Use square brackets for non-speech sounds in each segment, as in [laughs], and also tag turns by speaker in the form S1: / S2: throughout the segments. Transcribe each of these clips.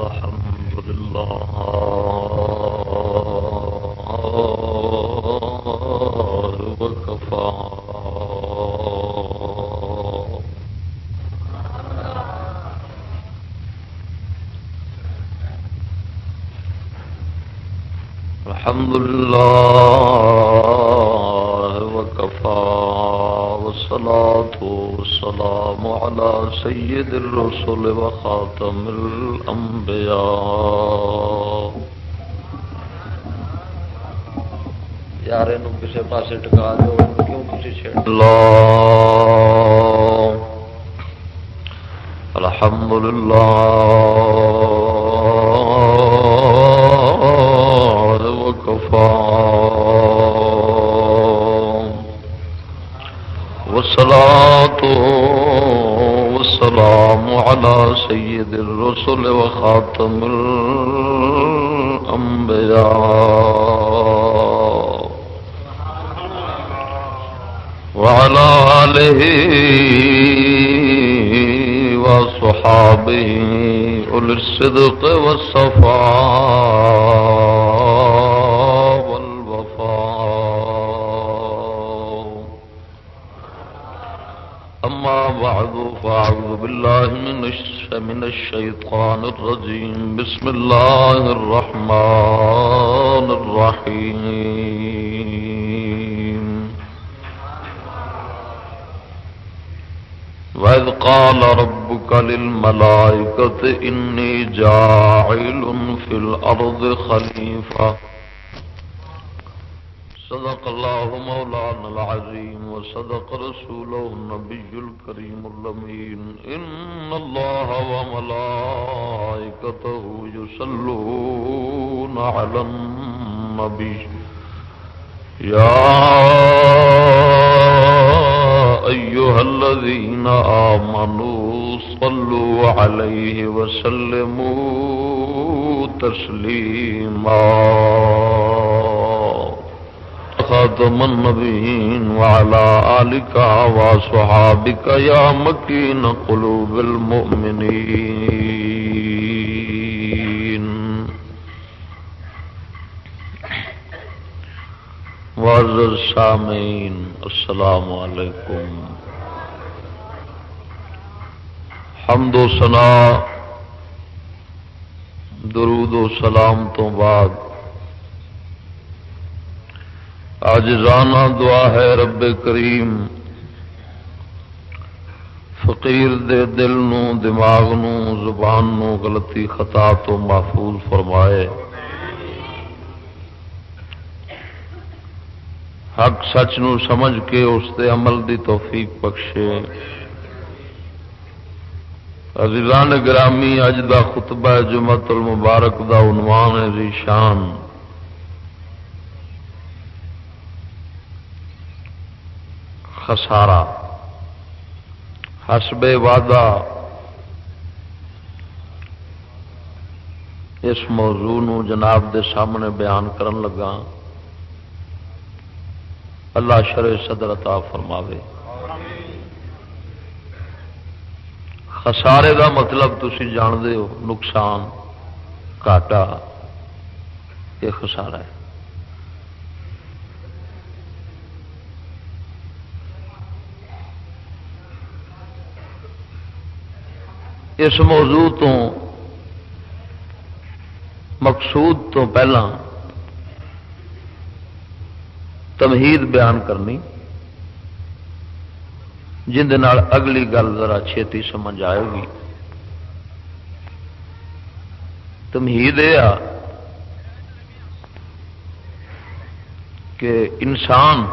S1: الحمد لله وكفى الحمد لله وكفى والصلاة والسلام على سيد الرسل وخاتم الأنبياء. یار کسی پاس ٹکا دو، کیوں کسی چھڑ اللہ۔ الحمد لله وكفى والصلاة والسلام على سيد الرسل وخاتم الأنبياء. وعلى آله وصحابه أولي الصدق والصفاء. بالله من الش- من الشيطان الرجيم. بسم الله الرحمن الرحيم. وإذ قال ربك للملائكة إني جاعل في الأرض خليفة. صدق الله مولانا العظيم وصدق رسوله النبي الكريم اللمين إن الله وملائكته يصلون على النبي. يا أيها الذين آمنوا صلوا عليه وسلموا تسليما. خاتم النبيين وعلى آلك وصحابك يا مكين قلوب المؤمنين معزز سامعین السلام علیکم. حمد و سنا درود و سلام تو بعد آج دعا ہے رب کریم۔ فقیر دے دل نو دماغ نو زبان نو غلطی خطا تو محفوظ فرمائے۔ حق سچ نو سمجھ کے اس دے عمل دی توفیق بخشے۔ عزیزان گرامی، اج دا خطبہ جمعت المبارک دا عنوان ہے ذی شان خسارہ، حسب وعدہ۔ اس موضوع نو جناب دے سامنے بیان کرن لگا۔ اللہ شر صدر عطا فرماوے۔ خسارے دا مطلب تھی جانتے ہو، نقصان گاٹا یہ خسارا ہے۔ اس موضوع تو مقصود تو پہلا تمہید بیان کرنی، جن نال اگلی گل ذرا چھیتی سمجھ آئے گی تمہید یہ کہ انسان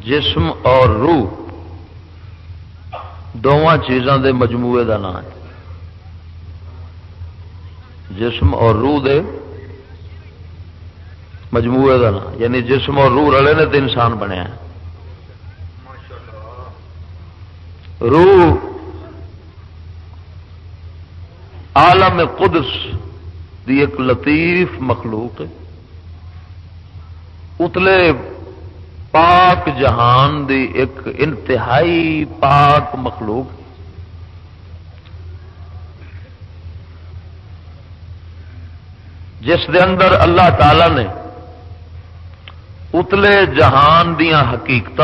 S1: جسم اور روح دونوں چیزاں دے مجموعے دا نام ہے۔ جسم اور روح دے مجموعے کا نام یعنی جسم اور روح رلے نے تو انسان بنیا روح عالم قدس دی ایک لطیف مخلوق ہے۔ اتلے پاک جہان دی ایک انتہائی پاک مخلوق۔ جس دے اندر اللہ تعالی نے اتلے جہان دیا حقیقت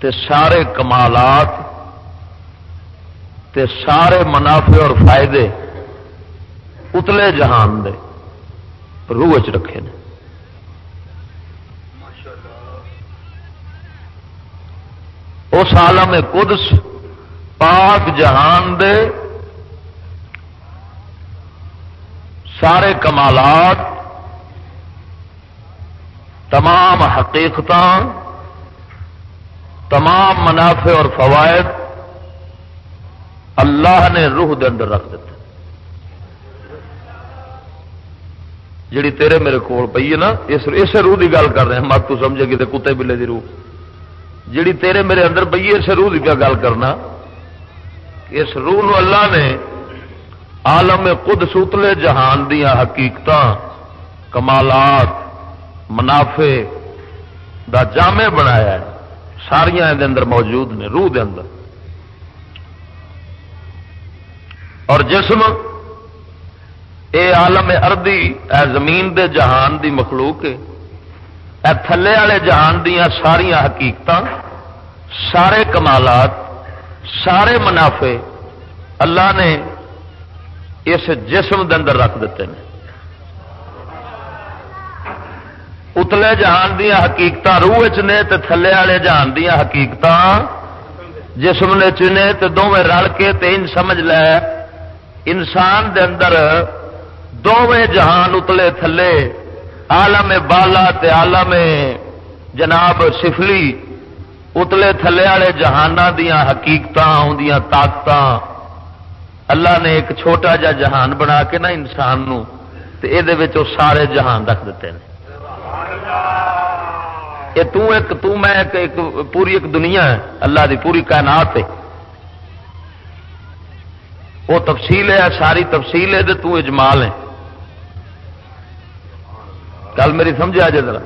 S1: تے سارے کمالات تے سارے منافع اور فائدے اتلے جہان دے روح چ رکھے نے۔ اس عالم قدس، پاک جہان دے سارے کمالات، تمام حقیقت تمام منافع اور فوائد اللہ نے روح دے اندر رکھ دیتے جڑی تیرے میرے کو پی ہے نا، اس روح کی گل کر رہے ہیں۔ مت تو سمجھے گی کتے بلے کی روح۔ جڑی تیرے میرے اندر بئی اس روح کی گل کرنا۔ اس روح نو اللہ نے عالم خود سوتلے جہان دیا حقیقت کمالات، منافع دا جامع بنایا ہے۔ ساریا اندر موجود نے، روح دے اندر۔ اور جسم اے عالم اردی اے زمین دے جہان دی مخلوق ہے۔ اے تھلے والے جہان دیا ساریا حقیقت سارے کمالات، سارے منافع اللہ نے اس جسم دے اندر رکھ دیتے ہیں اتلے جہان دیا حقیقت روح چ نے تھلے والے جہان دیا حقیقت جسم نے چنے تو دونیں رل کے تین سمجھ لے، انسان دے اندر دونیں جہان اتلے تھلے آلم بالا تے آلم جناب سفلی، اتلے تھلے والے جہان دیا حقیقت طاقت اللہ نے ایک چھوٹا جا جہان بنا کے نا انسان نو، تے یہ سارے جہان رکھ دیتے ہیں یہ تو ایک، تو میں ایک ایک پوری ایک دنیا ہے، اللہ دی پوری کائنات ہے۔ وہ تفصیل ہے، ساری تفصیل ہے تو اجمال ہے۔ گل میری سمجھا جی ذرا۔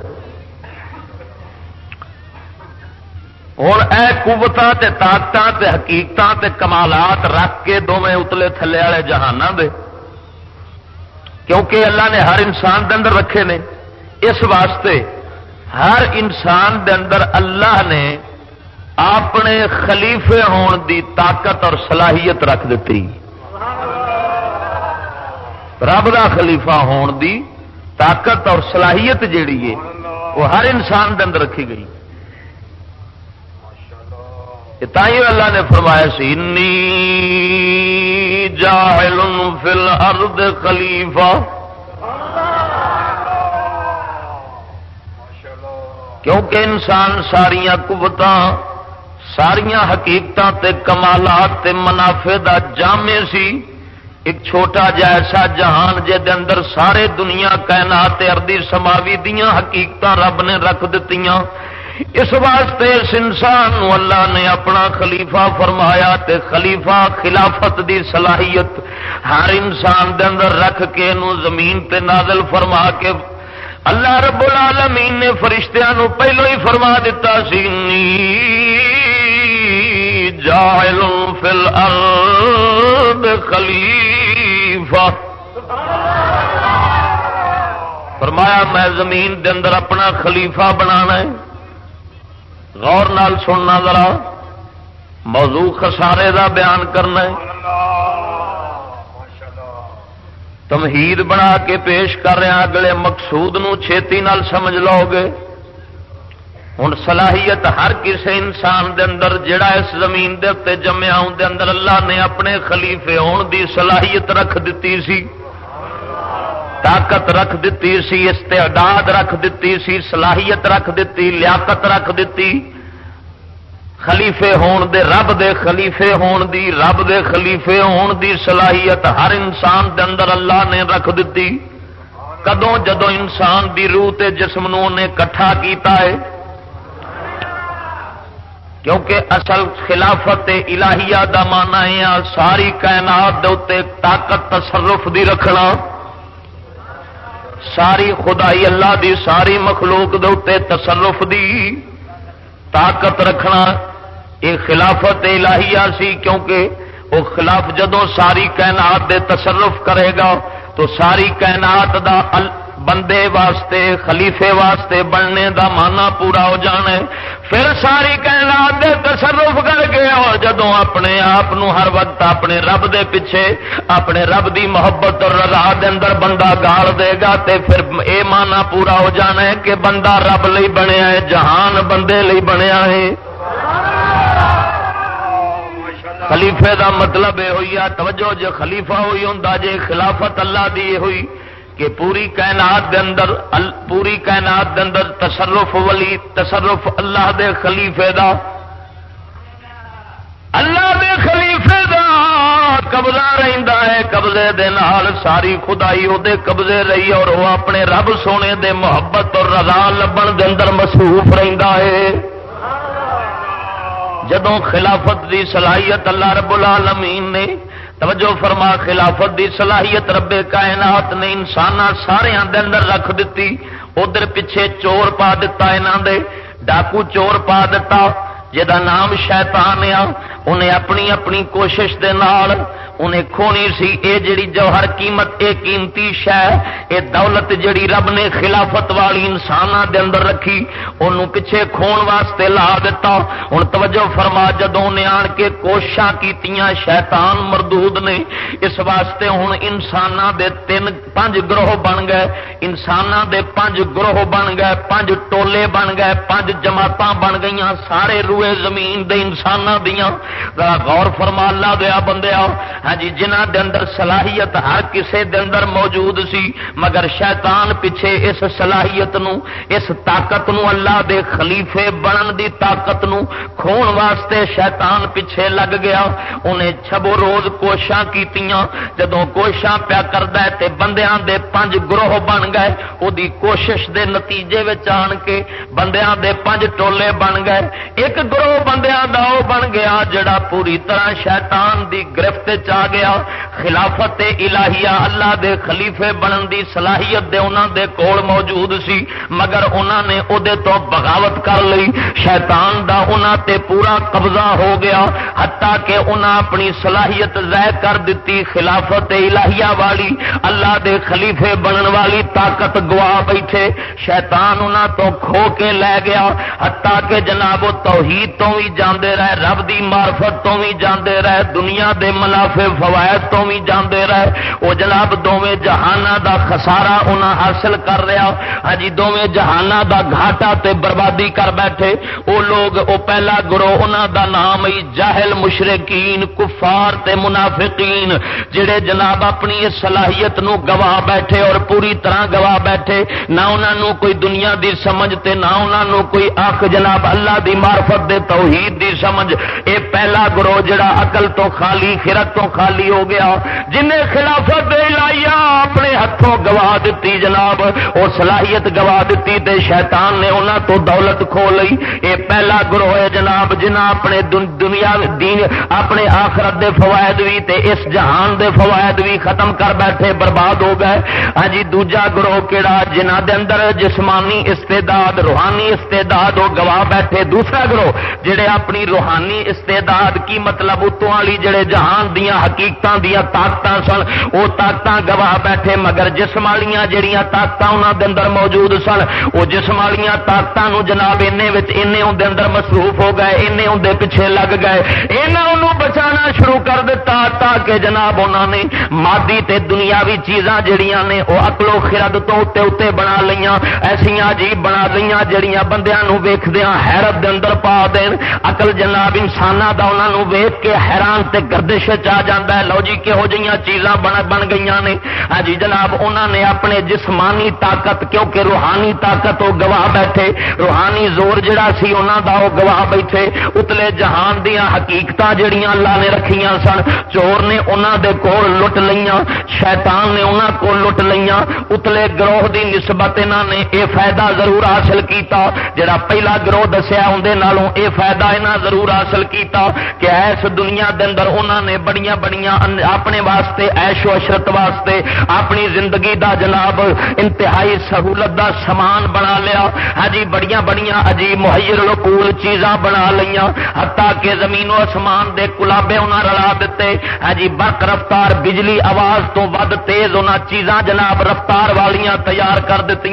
S1: ہوں اے قوت طاقت حقیقت کمالات رکھ کے دونیں اتلے تھلے والے جہان دے۔ کیونکہ اللہ نے ہر انسان دے اندر رکھے نے۔ اس واسطے ہر انسان دے اندر اللہ نے اپنے خلیفے ہون دی طاقت اور صلاحیت رکھ دیتی رب دا خلیفہ ہون دی طاقت اور صلاحیت جیڑی ہے، وہ ہر انسان کے اندر رکھی گئی۔ اللہ نے فرمایا سی جاہل فل ارد خلیفہ۔ کیونکہ انسان ساریا قوت ساریا حقیقت کمالات منافع دا جامع سی۔ ایک چھوٹا جا ایسا جہان جہد اندر سارے دنیا کائنات اردی سماوی دیا حقیقت رب نے رکھ دیتی اس واسطے اس انسان اللہ نے اپنا خلیفہ فرمایا تے خلیفہ خلافت دی صلاحیت ہر انسان دے اندر رکھ کے نو زمین تے نازل فرما کے اللہ رب العالمین نے فرشتیاں نو پہلو ہی فرما دیتا سی جائل فی الارض خلیفہ۔ فرمایا، میں زمین دے اندر اپنا خلیفہ بنانا ہے۔ غور نال سننا ذرا۔ موضوع خسارے دا بیان کرنا ہے۔ تمہید بنا کے پیش کر رہا اگلے مقصود نو چھیتی نال سمجھ لو گے۔ ہوں صلاحیت ہر کسی انسان دے اندر جڑا اس زمین دے اتنے جمیا دے اندر اللہ نے اپنے خلیفے ہون دی صلاحیت رکھ دیتی سی۔ طاقت رکھ دیتی سی، استعداد رکھ دیتی سی، صلاحیت رکھ دیتی لیاقت رکھ دیتی خلیفے ہون دے، رب دے خلیفے ہون دی، رب دے خلیفے ہون دی صلاحیت ہر انسان دے اندر اللہ نے رکھ دیتی کدوں جدو انسان دی روح تے جسم نو نے کٹھا کیتا ہے کیونکہ اصل خلافت الہیہ دا مانا ہے ساری کائنات دے طاقت تصرف دی رکھنا۔ ساری خدائی اللہ دی، ساری مخلوق دے تصرف دی طاقت رکھنا۔ یہ خلافت الہیہ سی کیونکہ وہ خلاف جدو ساری کائنات دے تصرف کرے گا تو تو ساری کائنات دا بندے واسطے، خلیفے واسطے بننے دا مانا پورا ہو جانا ہے۔ پھر ساری کائنات دے تصرف کر کے اور جدو اپنے آپ ہر وقت اپنے رب دے پیچھے، اپنے رب دی محبت اور رضا دے اندر بندہ گال دے گا، تے پھر اے مانا پورا ہو جانا ہے کہ بندہ رب لئی بنیا ہے، جہان بندے لئی بنیا ہے۔ خلیفے دا مطلب یہ ہوئی ہے توجہ جے خلیفہ ہوئی ہوں جے خلافت اللہ دی ہوئی۔ کہ پوری کائنات دے اندر پوری کائنات دے اندر تصرف ولی تصرف اللہ دے خلیفے دا اللہ دے خلیفے دا قبضہ رہندا ہے، قبضے دے نال ساری خدائی او دے قبضے رہی اور وہ اپنے رب سونے دے محبت اور رضا لبن دے اندر مصروف رہندا ہے۔ جدوں خلافت دی صلاحیت اللہ رب العالمین نے توجہ فرما، خلافت دی صلاحیت رب کائنات نے انسان سارے اندر رکھ دیتی ادھر پیچھے چور پا دتا دے، ڈاکو چور پا دیتا جہاں نام شیطان آ انہیں اپنی اپنی کوشش دے نال انہیں کھونی سی۔ اے جڑی جوہر قیمت، اے قیمتی شہ اے دولت جڑی رب نے خلافت والی انسان دے اندر رکھی انہوں پچھے کھون واسطے لا دیتا ہوں توجہ فرما، جدوں نے آن کے کوشاں کیتیاں، شیطان مردود نے، اس واسطے ہوں انسان دے تین پانچ گروہ بن گئے۔ انسان دے پانچ گروہ بن گئے پانچ ٹولے بن گئے پانچ جماعت بن گئی سارے روئے زمین دے انسان دیاں۔ غور فرما، اللہ دیا بندیا ہاں جی جنہ دے اندر صلاحیت ہر کسے دے اندر موجود سی، مگر شیطان پیچھے اس صلاحیت نو، اس طاقت نو اللہ دے خلیفے بنن دی طاقت نو کھون واسطے شیطان پیچھے لگ گیا۔ انہیں چھبو روز کوشاں کیتیاں، جدوں کوشاں پیا کردا ہے تے بندیاں دے پنج گروہ بن گئے، او دی کوشش دے نتیجے وچ آن کے بندیاں دے پنج ٹولے بن گئے۔ ایک گروہ بندیاں دا او بن گیا، جڑا پوری طرح شیطان دی گرفت چ گیا، خلافت الہیہ اللہ دے خلیفے بنن دی صلاحیت دے انہاں دے کول موجود سی، مگر انہاں نے او دے تو بغاوت کر لی۔ شیطان دا انہاں تے پورا قبضہ ہو گیا، حتیٰ کہ انہاں اپنی صلاحیت ضائع کر دیتی خلافت الہیہ والی اللہ دے خلیفے بنن والی طاقت گوا بیٹھے۔ شیطان انہاں تو کھو کے لے گیا، حتیٰ کہ جناب توحید تو بھی جاندے رہے، رب دی معرفت تو بھی جاندے رہے، دنیا دے منافع فوائد تو بھی جانے رہے وہ جناب دونوں جہانا دا خسارا انہاں حاصل کر رہا۔ ہاں جی دونوں جہانا دا گھاٹا تے بربادی کر بیٹھے۔ وہ لوگ وہ پہلا گروہ، انہاں دا نام ہی جاہل مشرقین کفار تے منافقین، جڑے جناب اپنی صلاحیت نو گواہ بیٹھے اور پوری طرح گواہ بیٹھے۔ نہ انہاں نو کوئی دنیا دی سمجھ تے نہ انہاں نو کوئی آخ جناب اللہ دی معرفت دے توحید دی سمجھ۔ اے پہلا گروہ جڑا عقل تو خالی خرت تو خالی ہو گیا جنہیں خلافت لائیا ہاتھوں گوا دیتی جناب وہ صلاحیت گوا دیتی تے شیطان نے انہوں تو دولت کھو لی۔ یہ پہلا گروہ ہے جناب جنہ اپنے دنیا دین، اپنے آخرت دے فوائد بھی تے اس جہان دے فوائد بھی ختم کر بیٹھے، برباد ہو گئے۔ ہاں جی دوجا گروہ کہڑا جنہ دے اندر جسمانی استعداد، روحانی استعداد وہ گواہ بیٹھے۔ دوسرا گروہ، جڑے اپنی روحانی استعداد کی مطلب اتوں والی جڑے جہان دیا حقیقت دیا طاقت سن، وہ طاقت گواہ بیٹھے مگر جسم والیاں جہیا طاقت انہوں دے اندر موجود سن، وہ جسم والیاں طاقت جناب اندر اندر مصروف ہو گئے اندر پیچھے لگ گئے۔ انہوں بچانا شروع کر دیتا تاکہ جناب انہوں نے مادی تے دنیاوی چیزاں جڑیاں نے وہ اکلو خرد تو اتنے اتنے بنا لیا ایسا عجیب بنا لیا جڑیاں بندیاں ویخدیا حیرت دے اندر پا دین۔ اقل جناب انسان کا انہوں ویخ کے حیران تے گردش آ جاتا ہے۔ لو جی کہہو جی چیزاں بن بن گئی نے۔ ہاں جی جناب انہوں نے اپنے جسمانی طاقت، کیونکہ روحانی طاقت وہ گواہ بیٹھے، روحانی زور جڑا سی انہوں دا وہ گواہ بیٹھے، اتلے جہان دیا حقیقت جہیا اللہ نے رکھیاں سن، چور نے انہوں دے کول لٹ لیا شیطان نے انہوں کو لٹ لیا اتلے گروہ دی نسبت انہوں نے یہ فائدہ ضرور حاصل کیتا۔ جڑا پہلا گروہ دسیا اندر یہ فائدہ یہاں ضرور حاصل کیتا کہ ایس دنیا دے اندر انہوں نے بڑیاں بڑیاں اپنے واسطے ایش و عشرت واسطے، اپنی زندگی دا جناب، انتہائی سہولت دا سامان بنا لیا۔ ہاں جی بڑیاں بڑیاں عجیب مہیر لکول چیزاں بنا لیا ہتا کہ زمین و آسمان دے کلابے انہیں رلا دیتے۔ ہاں جی برق رفتار بجلی آواز تو ود تیز انہیں چیزاں جناب رفتار والیاں تیار کر دیتی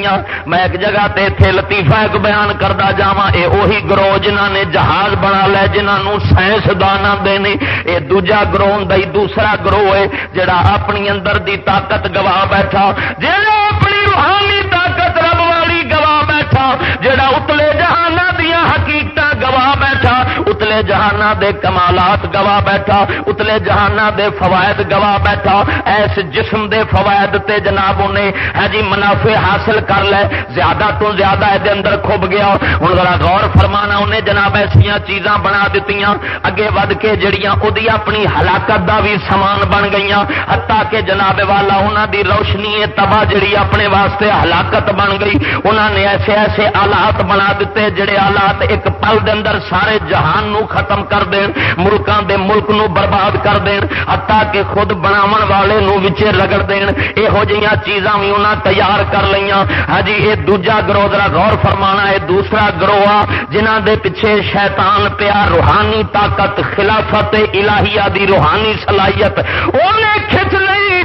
S1: میں ایک جگہ تے تھے لطیفہ ایک بیان کرتا جا یہ اہی گروہ جنہ نے جہاز بنا لے جنہوں سائنسدان آتے ہیں یہ دوجا گروہ دئی دوسرا گروہ ہے، جڑا اپنی اندر دی طاقت گواہ بیٹھا۔ جہاں اپنی روحانی طاقت رب والی گواہ بیٹھا جہاں اتلے جہانا دیا حقیقت گواہ بیٹھا، اتلے جہانا دے کمالات گواہ بیٹھا، اتلے جہانا دے فوائد گواہ بیٹھا۔ ایس جسم دے فوائد تے جناب انہیں ہے جی منافع حاصل کر لے۔ زیادہ تو زیادہ دے اندر کھب گیا۔ ہوں ذرا غور فرمانا، انہیں جناب ایسا چیزاں بنا دیتی اگے ود کے جڑیاں ادی اپنی ہلاکت دا بھی سامان بن گئی ہتا کہ جناب والا انہوں دی روشنی تباہ جڑی اپنے واسطے ہلاکت بن گئی۔ انہوں نے ایسے ایسے آلات بنا دیتے جڑے آلات ایک پل دے اندر سارے جہان نو ختم کر دین، ملکاں دے ملک نو برباد کر دین حتا کہ خود بناون والے نو وچے رگڑ دین۔ یہو جہاں چیزاں بھی انہاں تیار کر لیاں ہاں جی یہ دوجا گروہ، ذرا غور فرمانا ہے دوسرا گروہ جنہ دے پیچھے شیطان پیا روحانی طاقت، خلافت الہیہ دی روحانی صلاحیت۔ انہیں کھچ لئی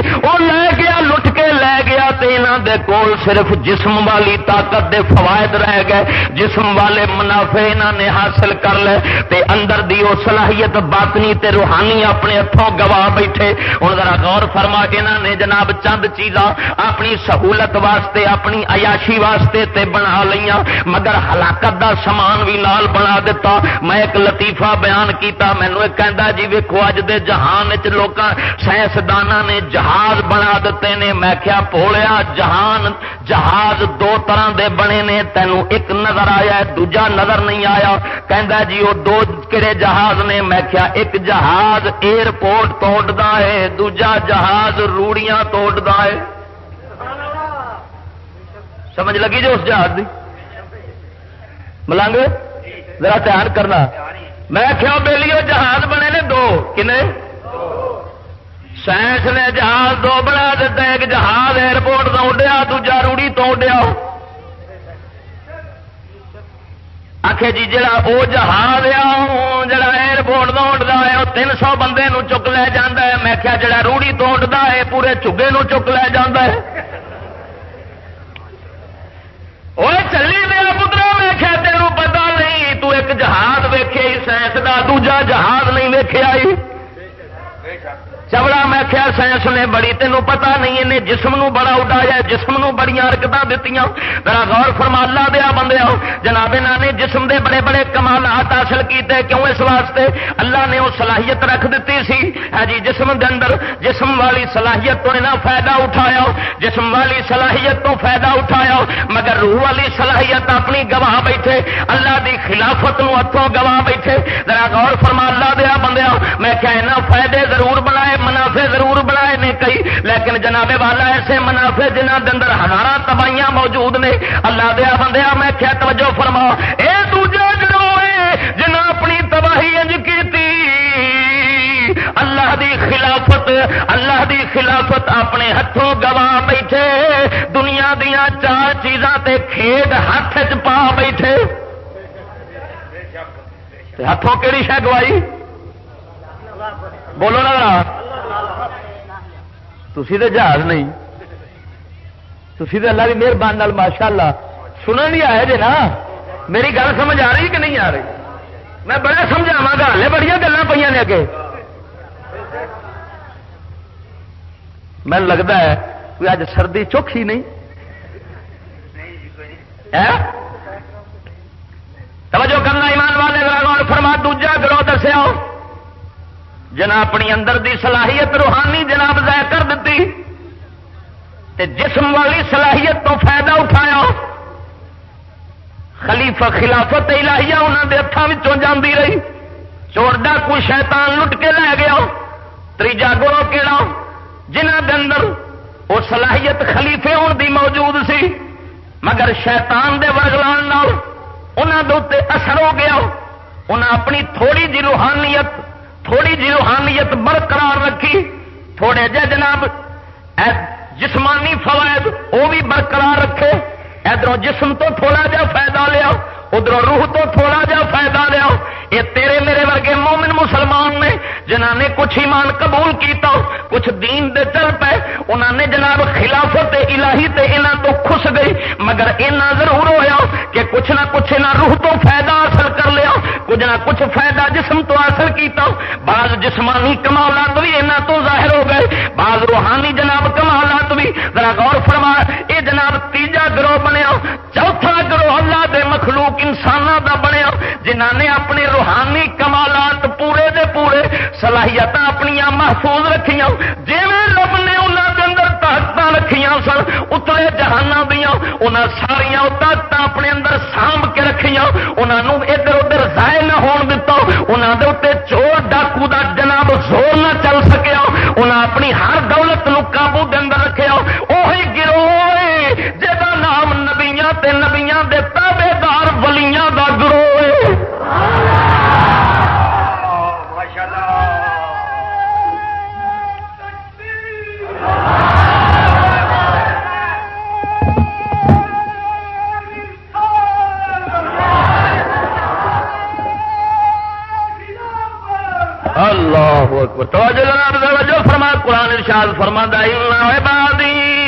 S1: لٹ کے لے گیا تے انہاں دے کول صرف جسم والی طاقت دے فوائد رہ گئے۔ جسم والے منافع انہاں نے حاصل کر لے۔ تے اندر دی او صلاحیت باطنی تے روحانی اپنے ہاتھوں گواہ بیٹھے۔ ہوں ذرا غور فرما کے انہوں نے جناب چند چیزاں اپنی سہولت واسطے، اپنی عیاشی واسطے تے بنا لیا مگر ہلاکت دا سامان بھی نال بنا دیتا میں ایک لطیفہ بیان کیتا مینو ایک کہندا جی ویکھو، اج دے جہان وچ لوکاں سائنسداناں نے جہاز بنا دیتے نے۔ میں کیا پولیا جہان، جہاز دو طرح دے بنے نے تینوں ایک نظر آیا، دوجا نظر نہیں آیا۔ کہندا جی وہ دو کہڑے جہاز نے؟ میں کیا ایک جہاز ایئرپورٹ توڑتا ہے، دوجا جہاز روڑیاں توڑتا ہے۔ سمجھ لگی جو اس جہاز کی ملنگ، ذرا دھیان کرنا۔ میں کیا بہلی جہاز بنے نے، دو۔ کنے؟ سائنس نے جہاز دو بنا دیتا ایک جہاز ایئرپورٹ تو اڈیا دوجا روڑی تو اڈیا آخ جی جا وہ جہاز آ جا ایئرپورٹ تو اڈتا ہے وہ تین سو بندے نو چک لے جا میں کیا جڑا روڑی تو اڈتا ہے، پورے چگے نو چک لے جا وہ چلی دیا پترا میں کیا تینوں پتا نہیں، تو ایک جہاز ویکے سائنس کا دوجا جہاز نہیں ویکیا چوڑا میں کیا سائنس نے بڑی تینوں پتا نہیں انہیں جسم نو بڑا اڈایا جسم نو بڑی حرکت دیتی میرا غور فرما اللہ دیا بندے جناب نے جسم دے بڑے بڑے کمالات حاصل کیتے کیوں اس واسطے اللہ نے وہ صلاحیت رکھ دیتی سی ہے جی جسم دے اندر جسم والی صلاحیت تو انہیں فائدہ اٹھایا جسم والی صلاحیت تو فائدہ اٹھایا مگر روح والی صلاحیت اپنی گواہ بیٹھے اللہ دی خلافت نو ہاتھوں گواہ بیٹھے ذرا غور فرما اللہ دیا بندے میں کہنا فائدے ضرور بنائے منافع ضرور بنائے نے کئی، لیکن جناب والا ایسے منافع جنہ کے اندر ہزار تباہیاں موجود نے، اللہ دیا بندیا میں کیا توجہ فرما، اے دوجا گروہ جنہ اپنی تباہی انج کی اللہ دی خلافت، اللہ دی خلافت اپنے ہاتھوں گواہ بیٹھے، دنیا دیا چار چیزاں تے کھیڈ ہاتھ چ پا بیٹھے۔ ہاتھوں کہڑی شہ گوائی بولو نا تھی تو جہاز نہیں۔ تھی تو اللہ کی مہربانی ماشاء اللہ سنن نہیں آئے جی نا۔ میری گل سمجھ آ رہی کہ نہیں آ رہی؟ میں بڑا سمجھاوا گا ہلے بڑی گلیں پہ نے اگے۔ میں لگتا ہے کوئی اج سردی چوکھی نہیں توجہ کرنا ایمان والے فرما دوجا گروہ دسیا جنا اپنی اندر دی صلاحیت روحانی جناب ضائع کر دیتی۔ تے جسم والی صلاحیت تو فائدہ اٹھایا۔ خلیفہ خلافت الہیہ انہوں دے ہاتھوں جاندی رہی۔ چور ڈاکو شیطان لٹ کے لے گیا۔ تیجا گرو کہڑا جنہ دے اندر وہ صلاحیت خلیفے ہونے دی موجود سی۔ مگر شیطان دے ورگلان انہوں دے اثر ہو گیا۔ انہیں اپنی تھوڑی جی روحانیت تھوڑی جی روحانیت برقرار رکھی، تھوڑے جہ جناب جسمانی فوائد وہ بھی برقرار رکھے۔ ادھر جسم تو تھوڑا جا فائدہ لیا ادھر روح تو تھوڑا جا فائدہ لیا یہ تیرے میرے ورگے مومن مسلمان نے جنہ نے کچھ ایمان قبول کیتا کچھ دین دے چل پے انہوں نے جناب خلافت الہی تے انہاں تو خس گئی۔ مگر اینا ضرور ہویا کہ کچھ نہ کچھ انہاں روح تو فائدہ حاصل کر لیا۔ کچھ نہ کچھ فائدہ جسم تو حاصل کیتا بعض جسمانی کمالات بھی انہاں تو ظاہر ہو گئے، بعض روحانی جناب کمالات بھی۔ ذرا غور فرما، اے جناب تیجا گروہ بنیا، چوتھا گروہ اللہ دے مخلوق انسانوں دا بنیا جنہوں نے اپنے روح روحانی کمالات پورے دے پورے صلاحیت اپنی محفوظ رکھیاں۔ جی رب نے انہوں کے اندر طاقت رکھیاں سن اتلے جہانا دیا انہیں ساریا طاقت اپنے اندر سانب کے رکھیاں۔ انہوں ادھر ادھر ضائع نہ ہون دتا انہوں دے اتنے چور ڈاکو دا جناب زور نہ چل سکیا۔ انہیں اپنی ہر دولت نو قابو دے اندر رکھیا۔ وہی گروہ جہاں نام نبیاں تے نبیاں دے تابے دار ولیاں دا گروہ اللہ اکبر. توجہ جناب توجہ فرما قرآن ارشاد فرما عبادی لیس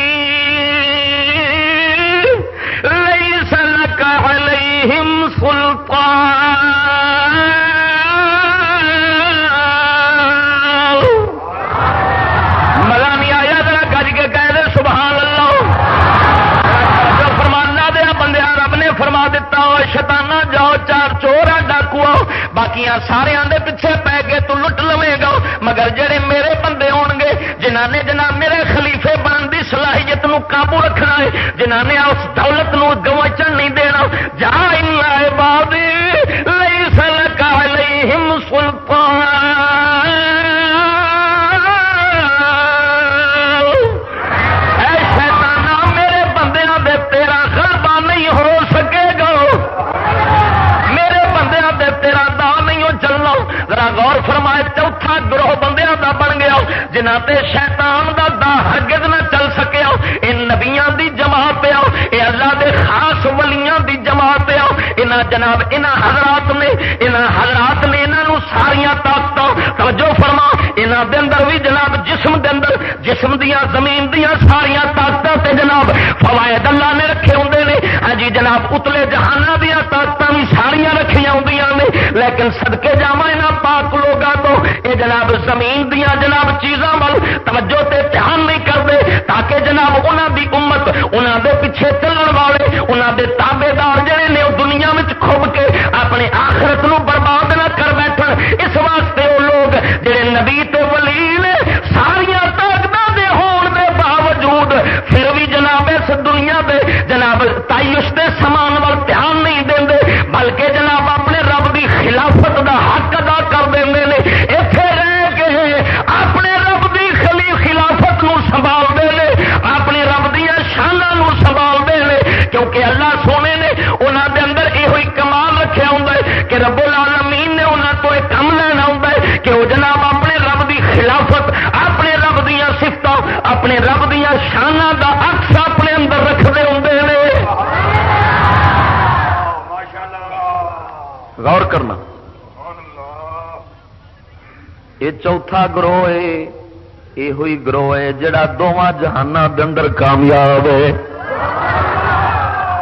S1: جناب، انہاں حضرات نے، انہاں حضرات نے انہاں نو ساریاں طاقتاں، توجہ فرما، انہاں دے اندر بھی جناب جسم دے اندر، جسم دیاں زمین دیاں ساریاں طاقتاں تے جناب فوائد اللہ نے رکھے ہوندے نے۔ ہاں جی جناب، اتلے جہاناں دیاں طاقتاں بھی ساریاں رکھیاں ہوندیاں نے۔ لیکن صدقے جاواں انہاں پاک لوگاں تو، اے جناب زمین دیاں جناب چیزاں ول توجہ تے دھیان نہیں کرتے تاکہ جناب انہاں دی امت، انہاں دے پیچھے چلن نبی تو گروہ ہے یہ ہوئی گروہ ہے جڑا دونوں جہانا اندر کامیاب ہے۔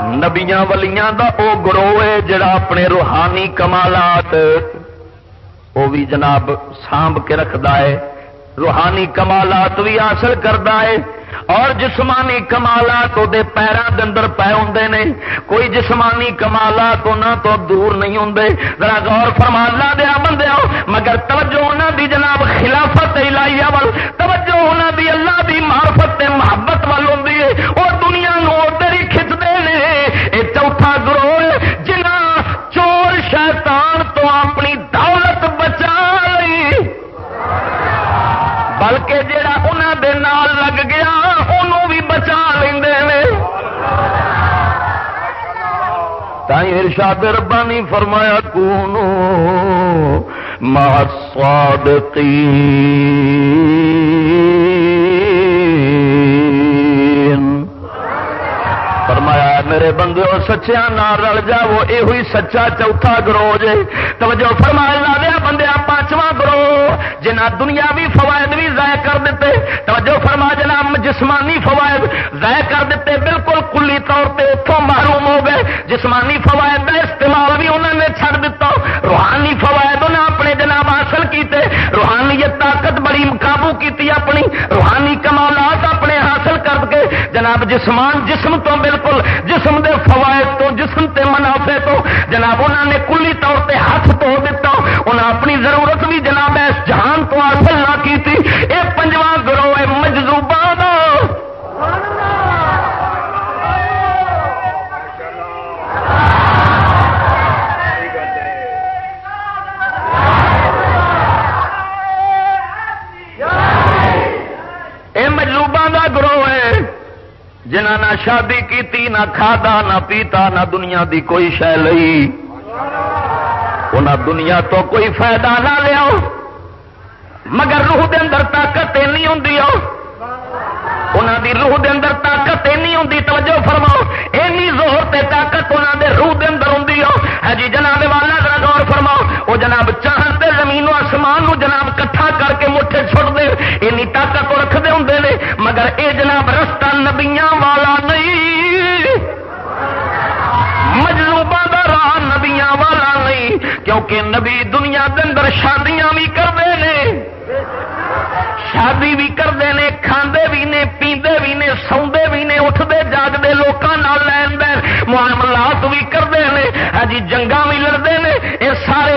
S1: نبیاں ولیاں دا او گروہ ہے جڑا اپنے روحانی کمالات وہ بھی جناب سانب کے رکھتا ہے۔ روحانی کمالات بھی حاصل کرتا ہے۔ اور جسمانی کمالات وہ پیروں کے اندر پے ہوں نے۔ کوئی جسمانی کمالات انہوں تو دور نہیں ہوں ذرا غور فرما لا دیا بندے مگر توجہ انہوں دی جناب خلافت الہیہ ول توجہ انہوں دی اللہ دی معرفت محبت وال ہوں وہ دنیا نو ادھر ہی کھچتے ہیں یہ چوتھا گروہ جنہ چور شیطان تو اپنی دولت بچا لی بلکہ جڑا دے نال لگ گیا انہوں بھی بچا لیں تھی ارشاد ربانی فرمایا کون صادقین فرمایا، میرے بندے سچیا نہ رل جاو یہ ہوئی سچا چوتھا گروہ جے۔ توجہ فرمایا لا دیا بندے پانچواں گروہ جنہ دنیاوی فوائد بھی ضائع کر دیتے، توجہ فرما جناب، جسمانی فوائد ضائع کر دیتے، بالکل کلی طور پہ اتوں محروم ہو گئے۔ جسمانی فوائد کا استعمال بھی انہوں نے چھڑ دیتا۔ روحانی فوائد انہیں اپنے جناب حاصل کیتے۔ روحانیت طاقت بڑی قابو کی اپنی۔ روحانی کمالات اپنے جناب، جسمان جسم تو بالکل، جسم دے فوائد تو، جسم تے منافع تو۔ جناب انہوں نے کلی طور پہ ہاتھ تو دیتا۔ انہیں اپنی ضرورت بھی جناب، اس جہان تو حاصل نہ جنہ نہ شادی کی نہ کھادا، نہ پیتا، نہ دنیا دی کوئی شہ لئی۔ انہیں دنیا تو کوئی فائدہ نہ لیا مگر روح دے اندر طاقت نہیں ہوں انہوں دی روح دے اندر طاقت نہیں ہوں توجہ فرماؤ۔ اینی زور تے طاقت انہوں دے روح دے اندر ہوں ہاں ہے جی جناب والا، ذرا غور فرماؤ۔ وہ جناب چاہن تے زمین و آسمان نو جناب کٹھا کر کے مٹھے چھٹ دے، اینی طاقت رکھتے ہوں نے۔ مگر اے جناب رستہ نبیاں والا نہیں۔ مجلوبہ دا راہ نبیاں والا نہیں، کیونکہ نبی دنیا دے اندر شادیاں بھی کرتے ہیں شادی بھی کرتے ہیں کھاندے بھی نے، پیندے بھی نے سوندے بھی نے اٹھتے جاگتے لوگوں لین دین۔ معاملات بھی کرتے ہیں ہاں جی جنگا بھی لڑتے ہیں یہ سارے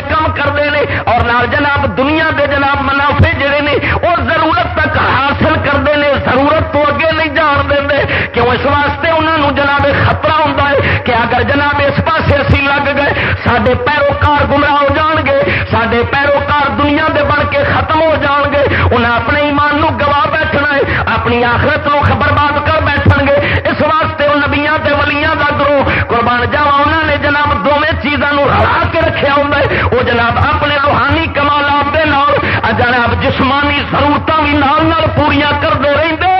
S1: سڈے پیروکار گمراہ ہو جان گے سڈے پیروکار دنیا دے بن کے ختم ہو جان گے انہیں اپنے ایمان نو گوا بیٹھنا ہے، اپنی آخرت نو برباد کر بیٹھ گے اس واسطے وہ نبیا ولیاں کا گروہ قربان جاوا انہوں نے جناب دونوں چیزوں رلا کے رکھا ہوں وہ جناب اپنے روحانی کمالات کے نال جناب جسمانی ضرورت بھی نال نال پوریا کرتے رہتے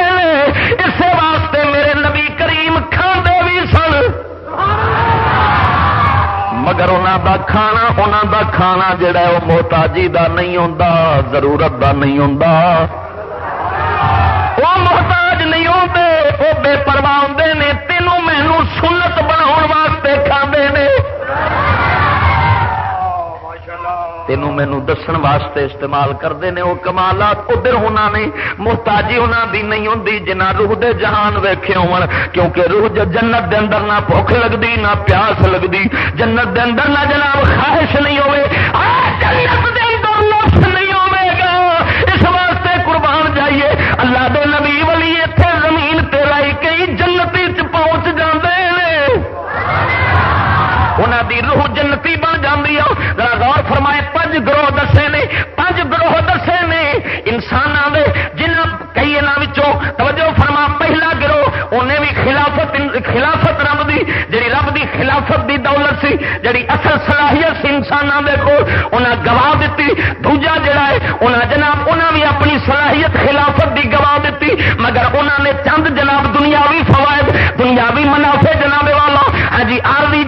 S1: اس واسطے میرے نبی کریم کھانے بھی سن دا کھانا انہوں دا کھانا جڑا ہے وہ محتاجی دا نہیں ہوں ضرورت دا نہیں ہوں وہ محتاج نہیں ہوتے وہ بے پرواہ ہوتے نے تینوں مینو دسن واسطے استعمال کرتے ہیں وہ کمالات ادھر ہونا نہیں، محتاجی ہونا بھی نہیں ہوں جنہ روح دے جہان ویخے ہو کیونکہ روح جنت دے اندر نہ بھوک لگتی نہ پیاس لگتی جنت دے اندر نہ جناب خواہش نہیں ہوئے جنت دے اندر نفس نہیں ہوے گا۔ اس واسطے قربان جائیے، اللہ دے نبی ولی اتنے زمین تیرائی کئی جنتی پہنچ انہوں دی روح جنتی بن جاتی ہے۔ غور فرمائے پانچ گروہ دسے نے پانچ گروہ دسے نے۔ انسان دے جن کئی یہاں توجہ فرما، پہلا گروہ انہیں بھی خلافت خلافت رب دی جی رب دی خلافت دی دولت سی جی اصل صلاحیت سی انسانوں کے کول۔ انہیں گواہ دیتی دوجا جڑا ہے انہیں جناب انہیں بھی اپنی صلاحیت خلافت دی گواہ دیتی مگر انہوں نے چند جناب دنیاوی فوائد، دنیاوی منافع جناب والا۔ ہاں جی آرمی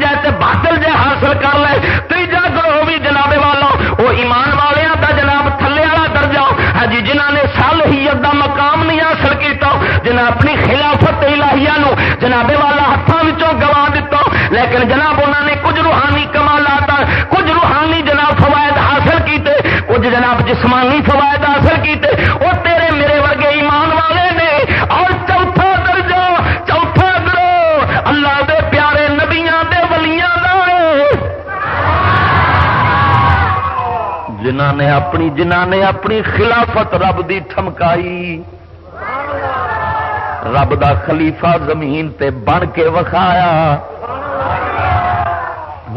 S1: لیکن جناب انہوں نے کچھ روحانی کمالات کچھ روحانی جناب فوائد حاصل کیتے، کچھ جناب جسمانی فوائد حاصل کیتے، وہ تیرے میرے ورگے ایمان والے نے۔ اور چوتھا درجہ، چوتھا گروہ اللہ دے پیارے نبیاں دے ولیاں دا جنہ نے اپنی جنہ نے اپنی خلافت رب دی ٹھمکائی۔ رب دا خلیفہ زمین تے بن کے وکھایا۔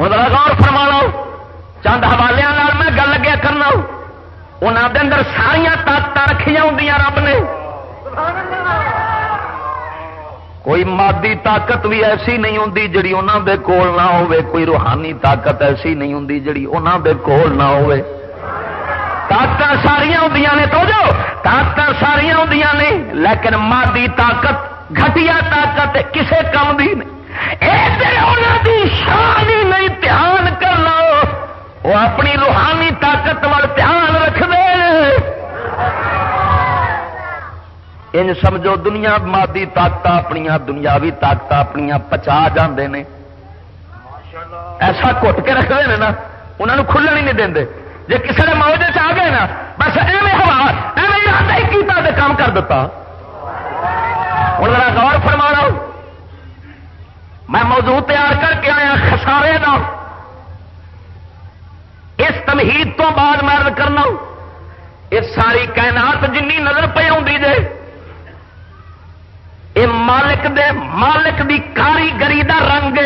S1: مدرا غور فرما لو چند حوالے میں گل لگیا کرنا۔ انہوں دے اندر ساریا طاقت رکھیا ہوں رب نے۔ کوئی مادی طاقت بھی ایسی نہیں ہوں جڑی انہوں دے کول نہ ہوئے کوئی روحانی طاقت ایسی نہیں ہوں جڑی انہوں دے کول نہ ہوئے طاقت ساریا ہوں نے تو جو طاقت ساریا ہوں نے، لیکن مادی طاقت، گھٹیا طاقت کسے کم دی نہیں۔ شان وہ اپنی روحانی طاقت وال دھیان رکھ دے ان سمجھو دنیا مادی طاقت اپنی دنیاوی طاقت اپنی پچا جاندے نے۔ ایسا کٹ کے رکھتے ہیں نا انہوں نے کھلن ہی نہیں دیں جی کسی نے موجے چ آ گئے نا بس ایویں ہوا ایویں ہی کیتا تے کام کر دیتا ہوں ذرا غور فرما میں موضوع تیار کر کے آیا خسارے کا اس تمہید تو بعد مرد کرنا اس ساری کائنات جنی نظر پہ آئی جے، یہ مالک دے مالک دی کاریگری دا رنگ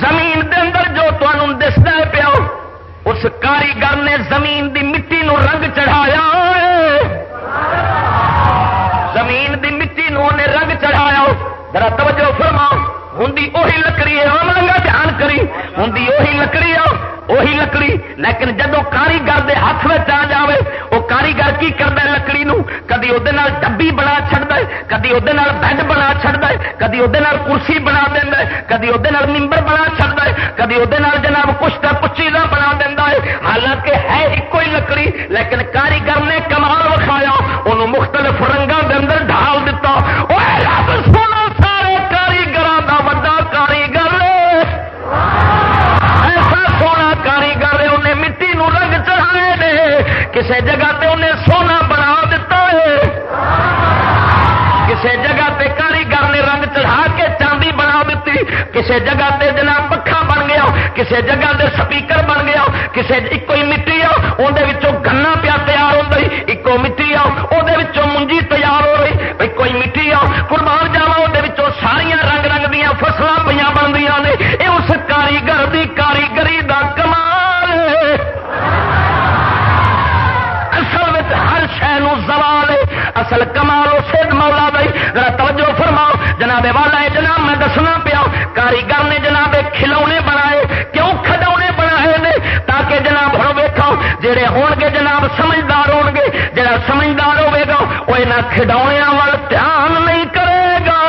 S1: زمین دے اندر جو تمہوں دستا ہے پیا، اس کاریگر نے زمین دی مٹی نو رنگ چڑھایا۔ زمین دی مٹی نو نے رنگ چڑھایا۔ ذرا توجہ فرما ہوں وہی لکڑی ہے آم لگا دھیان کری ہوں وہی لکڑی آ وہی لکڑی لیکن جدو کاریگر دے ہاتھ میں آ جائے وہ کاریگر کی کرتا ہے لکڑی نو کدی وہ ڈبی بنا چڑھتا ہے کدی وہ بیڈ بنا چڑھتا ہے کدی وہ کرسی بنا دینا ہے کدی وہ ممبر بنا چڑھتا ہے کدی وہ جناب کچھ کچھ چیزاں بنا دینا ہے حالانکہ ہے ایک ہی لکڑی لیکن کاریگر نے کمال وکھایا انہوں مختلف رنگوں کے اندر ڈھال دیتا سونا کسی جگہ تے انہیں سونا بنا دیتا ہے۔ کسی جگہ تے کاریگر نے رنگ چڑھا کے چاندی بنا دیتی کسی جگہ تے جناب پکھا بن گیا۔ کسی جگہ تے سپیکر بن گیا۔ کسی ایک مٹی آ اندر گنا پیا تیار ہو گئی ایک مٹی آ وہ منجی تیار ہو رہی۔ ایک مٹی آ، قربان جاوا شہ زوال اصل کمال اسے مولا دئی ذرا توجہ فرماؤ۔ جناب والا ہے، جناب میں دسنا پیا۔ کاریگر نے جناب کھلونے بنائے۔ کیوں کھڈونے بنائے نے؟ تاکہ جناب ہوں ویکو جہے ہون گے جناب سمجھدار ہون گے۔ جڑا سمجھدار ہوے گا، وہ یہاں کھڈونیا وال دھیان نہیں کرے گا۔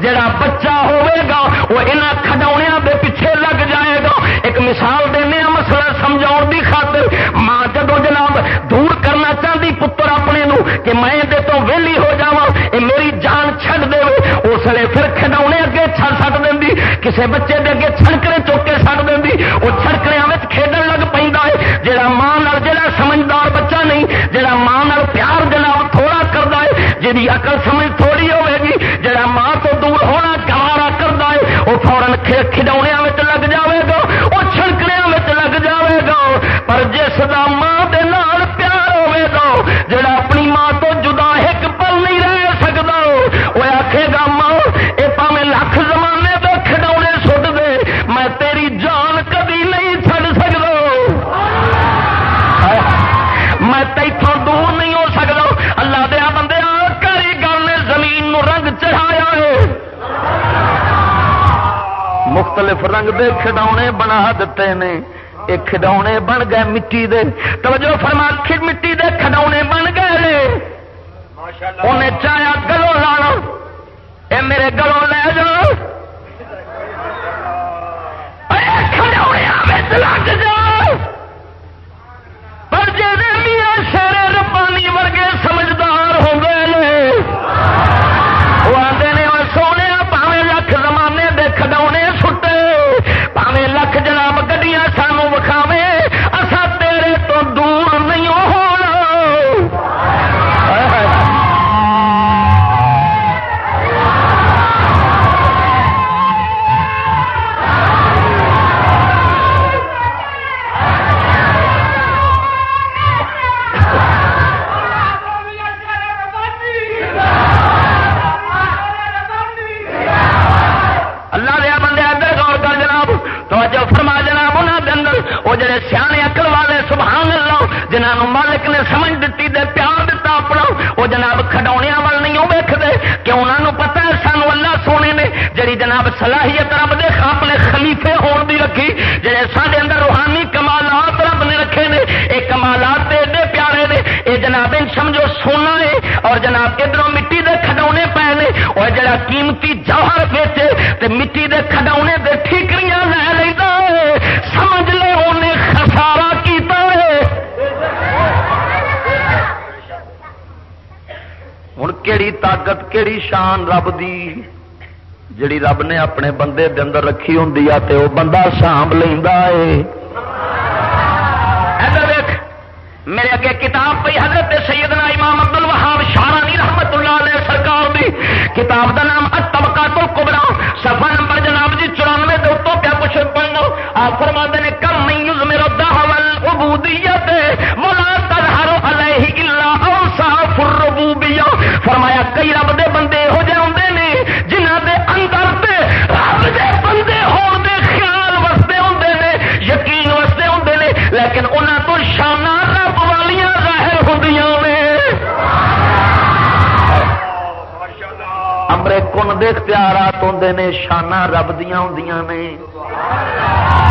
S1: جڑا بچہ ہوے گا، وہ یہاں کھڈونیا کے پیچھے لگ جائے گا۔ ایک مثال دینا مسئلہ سمجھاؤ کی خاطر۔ ماں جدو جناب دور نو کہ میں دے تو ویلی ہو جا یہ میری جان چھڈ دے اس لیے پھر کھڈونے اگے چھڑ سٹ دیں کسی بچے دے اگے چھڑکنے چوک کے سٹ دیں وہ چھڑکنے کھیڈن لگ پہ جہاں ماں نال جہاں سمجھدار بچہ نہیں جہاں ماں نال پیار جناب تھوڑا کرتا ہے جی اقل سمجھ تھوڑی ہوے گی جہاں ماں تو دور ہونا گوارا کرتا ہے، وہ فورن کھڈونے لگ جاوے گا، وہ چھڑکنے لگ جاوے گا۔ پر جس کا ماں دے نال مختلف رنگ دے کھڈونے بنا دیتے ہیں یہ کھڈونے بن گئے مٹی دے۔ توجہ فرما مٹی دے کھڈونے بن گئے انہیں چاہیا گلو لانا۔ اے میرے گلوں لے جاؤ۔ کھڈونے لگ جاؤ سارے اندر روحانی کمالات رب نے رکھے نے یہ کمالات ایڈے پیارے نے یہ جناب سمجھو سونا ہے اور جناب ادھر مٹی دے کھڈونے پے نے۔ اور جڑا قیمتی جوہر بیچے تے مٹی دے کھڈونے دے ٹھیکریاں لے لیتا ہے سمجھ لے انہیں خسارا کیتا ہے کیڑی طاقت، کیڑی شان رب دی جڑی رب نے اپنے بندے دے اندر رکھی ہوں تے وہ بندہ سانب لینا ہے میرے اگے کتاب پہ حضرت سیدنا امام عبد الوہاب شارانی رحمت اللہ علیہ سرکار دی۔ کتاب دا نام اتبکا تو کبرا سفا نمبر جناب جی چورانوے دو تو کیا کچھ پڑھنا؟ آپ فرما نے، کم نہیں یوز میرا دہول عبودیت مولا تظہر علیہ الا اوصاف الربوبیہ. فرمایا، کئی رب دے بندے ہو جائے ہوندے نے جنہاں دے اندر تے رب دے بندے ہون دے خیال وستے ہوندے نے، یقین وستے ہوندے نے، لیکن انہاں تو شانہ رب ظاہر ہوندیاں نے امرے کن دے اختیارات ہوندے نے شانہ رب دیاں ہوندیاں نے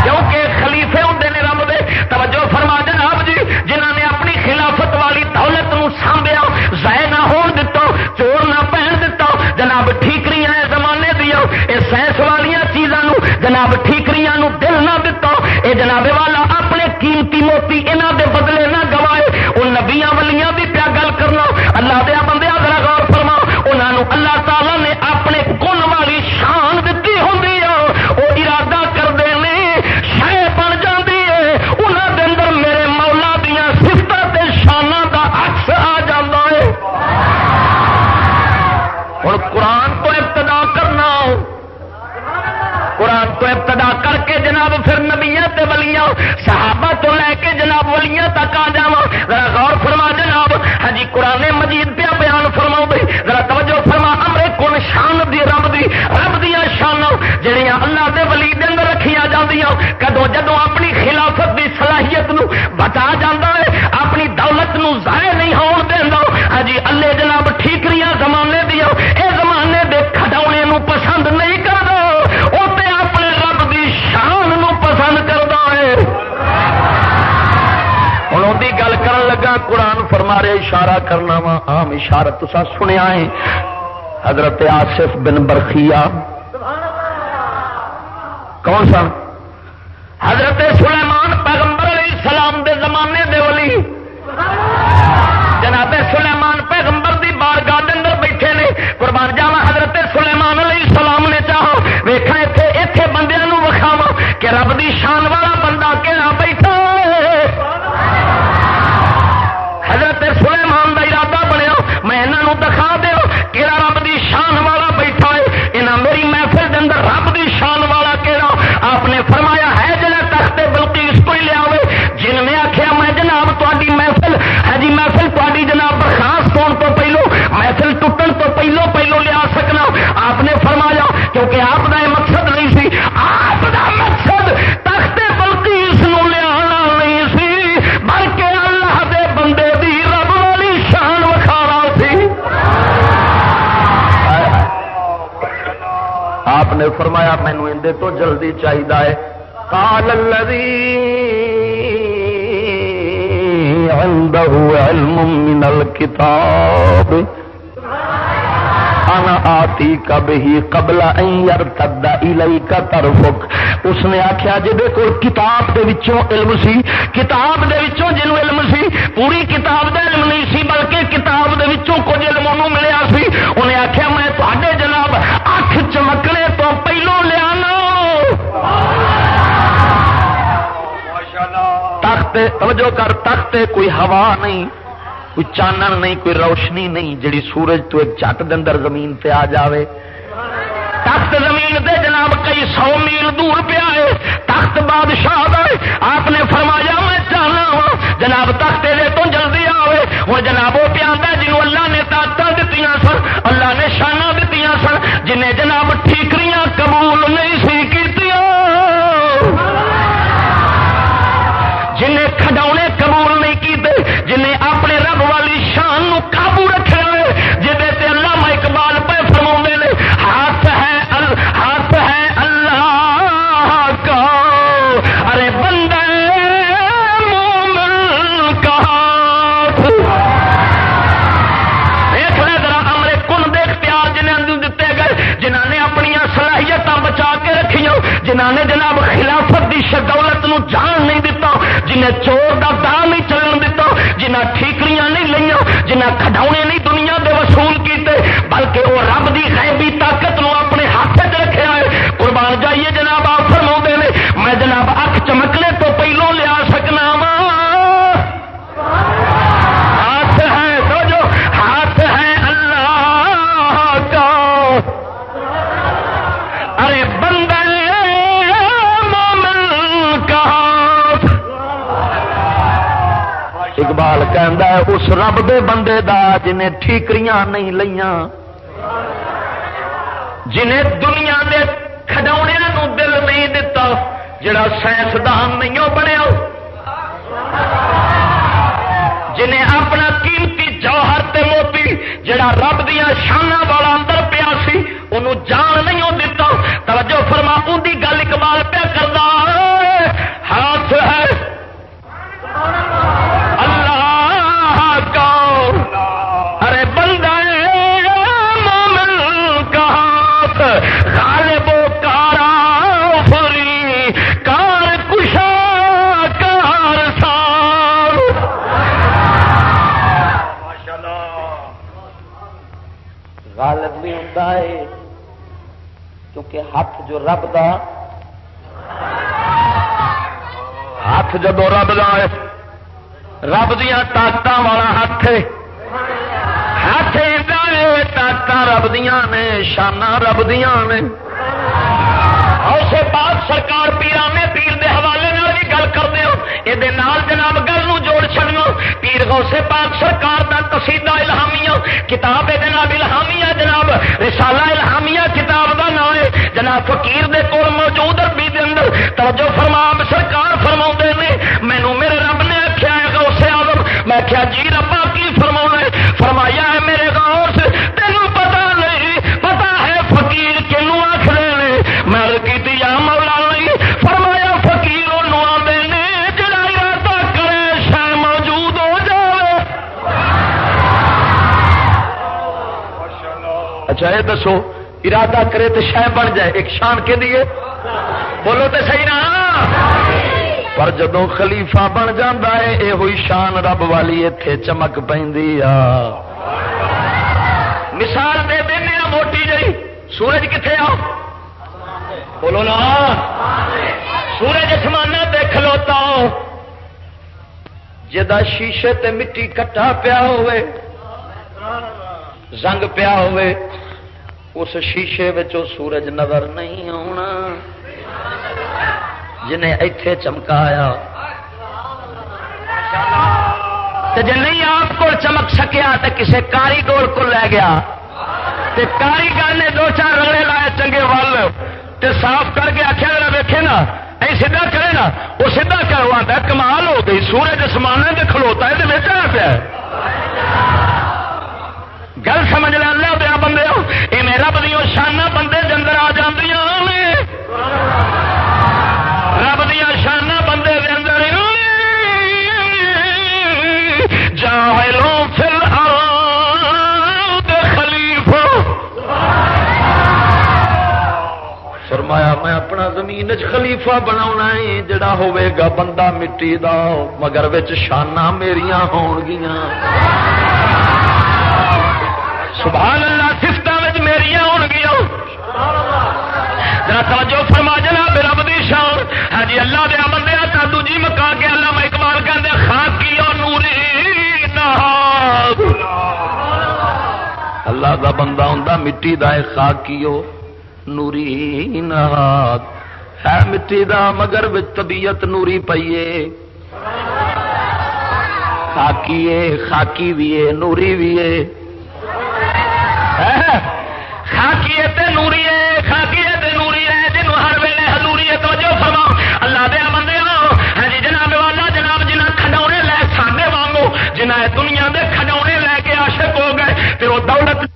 S1: کیونکہ خلیفے ہوندے نے رب دے توجہ فرما جناب جی جنہاں نے اپنی خلافت والی دولت نو سانبیا ضائع نہ ہون دتا چور نہ پہن دتا جناب ٹھیکری ہے زمانے دیا اے سائنس والی چیزاں جناب ٹھیکری نو دل نہ دتا اے جناب والا اپنے قیمتی موتی انہاں دے بدلے جناب، پھر نبیا ولیاں، صحابہ تو لے کے جناب ولیاں تک آ جا ذرا غور فرما جناب ہاں جی قرآن مجید پیا بیان فرما ذرا توجہ فرما، امرے کون شان دی، رب دی، رب دیا شان جہیا اللہ دے ولی دے اندر رکھیا جاندیاں۔ کدو جدو اپنی خلافت دی صلاحیت نو بتا جاندہ ہے، اپنی دولت نو ضائع نہیں ہون دینا ہاں جی اللہ جناب، ٹھیکریاں زمانے دیا اے زمانے دے کھڈونے نو پسند نہیں کردا لگا قرآن فرما رہے، اشارہ کرنا وا۔ ہاں، عام اشارہ تسا سنیا ہے حضرت آصف بن برخیا کون سا حضرت سلیمان پیغمبر علیہ السلام دے زمانے دے ولی۔ جناب سلیمان پیغمبر دی بارگاہ دے اندر بیٹھے نے۔ قربان جاوا حضرت سلیمان علیہ السلام نے چاہو ویکھا ایتھے ایتھے بندیاں نو وکھاواں کہ رب دی شان پہلو پہلو لیا سکنا۔ آپ نے فرمایا، کیونکہ آپ کا یہ مقصد نہیں سی، آپ کا مقصد تخت بلقیس نو لیا نہیں سی، بلکہ اللہ دے بندے دی رب والی شان وکھانا سی۔ آپ نے فرمایا مینو اندر تو جلدی چاہیے قال الذي عنده علم من الكتاب۔ انا آتی کب ہی قبل طرفک۔ اس نے آخیا جی کو کتاب دے وچوں علم سی کتاب دے وچوں جنوں علم سی پوری کتاب دا علم نہیں سی بلکہ کتاب دے وچوں کچھ علم انہوں ملیا سی۔ انہیں آخیا میں تے جناب اکھ چمکنے تو پہلو لیا تخت توجہ کر تخت کوئی ہوا نہیں۔ کوئی چانن نہیں، کوئی روشنی نہیں جڑی سورج تو ایک چٹ دندر زمین تے آ جاوے۔ تخت زمین دے جناب کئی سو میل دور پیا ہے، تخت بادشاہ آپ نے فرمایا، میں چاہنا ہوں۔ جناب تخت دے تو جلدی آئے ہوں جناب وہ پیا جنوب اللہ نے طاقت دیتی سن، اللہ نے شانہ دیتی سن، جنہیں جناب ٹھیکریاں قبول نہیں سی۔ جنہ نے جناب خلافت کی شدولت نو جان نہیں دتا، جنہیں چور کا دا نہیں چلن دتا رب دے بندے دا جنہیں ٹھیکریاں نہیں لیاں جنہیں دنیا دے کھڈونے دل نہیں دتا، جڑا سائنسدان نہیں بنیا۔ جنہیں اپنا قیمتی جوہر تے موتی، جڑا رب دیا شانہ والا اندر پیا سی، انہوں جان نہیں دتا۔ توجہ فرما ان کی گل اقبال پیا کرتا ہاتھ جو رب دا ہاتھ جدو رب دا رب دیا طاقت والا ہاتھ ہاتھ طاقت رب دیا نے شانہ رب دیا نے۔ اسے پاک سرکار پیرانے پیر دے حوالے بھی گل کرتے ہو۔ یہ جناب گل جوڑ چڑنا پیر غوث پاک سرکار دا قصیدہ الہامیہ، کتاب ہے جناب الہامیہ، جناب رسالہ الہامیہ، کتاب دا نام ہے۔ جناب فقیر دے کول موجود عربی دے اندر۔ توجہ فرما سرکار فرما نے۔ مینو میرے رب نے آخیا ہے، غوث آدم میں آخیا جی ربا، کی فرما فرمایا ہے میرے غوث، تینوں پتا نہیں پتا ہے فقیر کنو اچھا یہ دسو، ارادہ کرے تو شہ بن جائے، ایک شان کے لیے بولو تو صحیح نا۔ پر جدو خلیفہ بن جا ہے یہ ہوئی شان رب والی اتے چمک پہ مثال دے دینا موٹی جی سورج کتنے آؤ؟ بولو نا۔ سورج سمانا دیکھ لوتا جا شیشے تے مٹی کٹا پیا ہوئے، زنگ پیا ہوئے۔ اس شیشے سورج نظر نہیں آنا جنہیں ایتھے چمکایا۔ جی نہیں آپ کو چمک سکیا تو کسی کاریگر کو لے گیا۔ کاریگر نے دو چار رگڑے لائے چنگے وال۔ تے صاف کر کے آخیا جا ویکے نا۔ ای سیدا کرے نا۔ وہ سیدا کرو آتا کمال ہو گئی۔ سورج سمانے کے کھلوتا ہے تو آ پیا گل سمجھ لے اللہ دیا بندے میرا بدیو شانہ بندے جندر آ جی رب دیا شانہ بندے اندر جا لو فل فرمایا، میں اپنا زمین چ خلیفہ بنا جڑا ہوئے گا بندہ مٹی دا، مگر شانہ میریاں ہون گیا سبحان اللہ سفت میریا ہون گیا توجہ فرما جنا میرا بدی شان۔ ہاں جی اللہ دیا بندے تا دوجی مکا کے اللہ میں اقبال کہ خاکی اور نوری اللہ دا بندہ ہوں مٹی دا خاکی ہو نوری نہاد۔ ہے مٹی دا، مگر طبیعت نوری پیے خاکی خاکی بھی ہے نوری بھی ہے۔ خاکی تے نوری ہے خاکی تے نوری ہے جنوں ہر ویلے ہلوری ہے تو جو فرما اللہ دیا بندے ہاں جی جناب والا، جناب جنہ کھڈونے لے سانے وانگو جنہ دنیا دے کھڈونے لے کے عاشق ہو گئے، پھر وہ دولت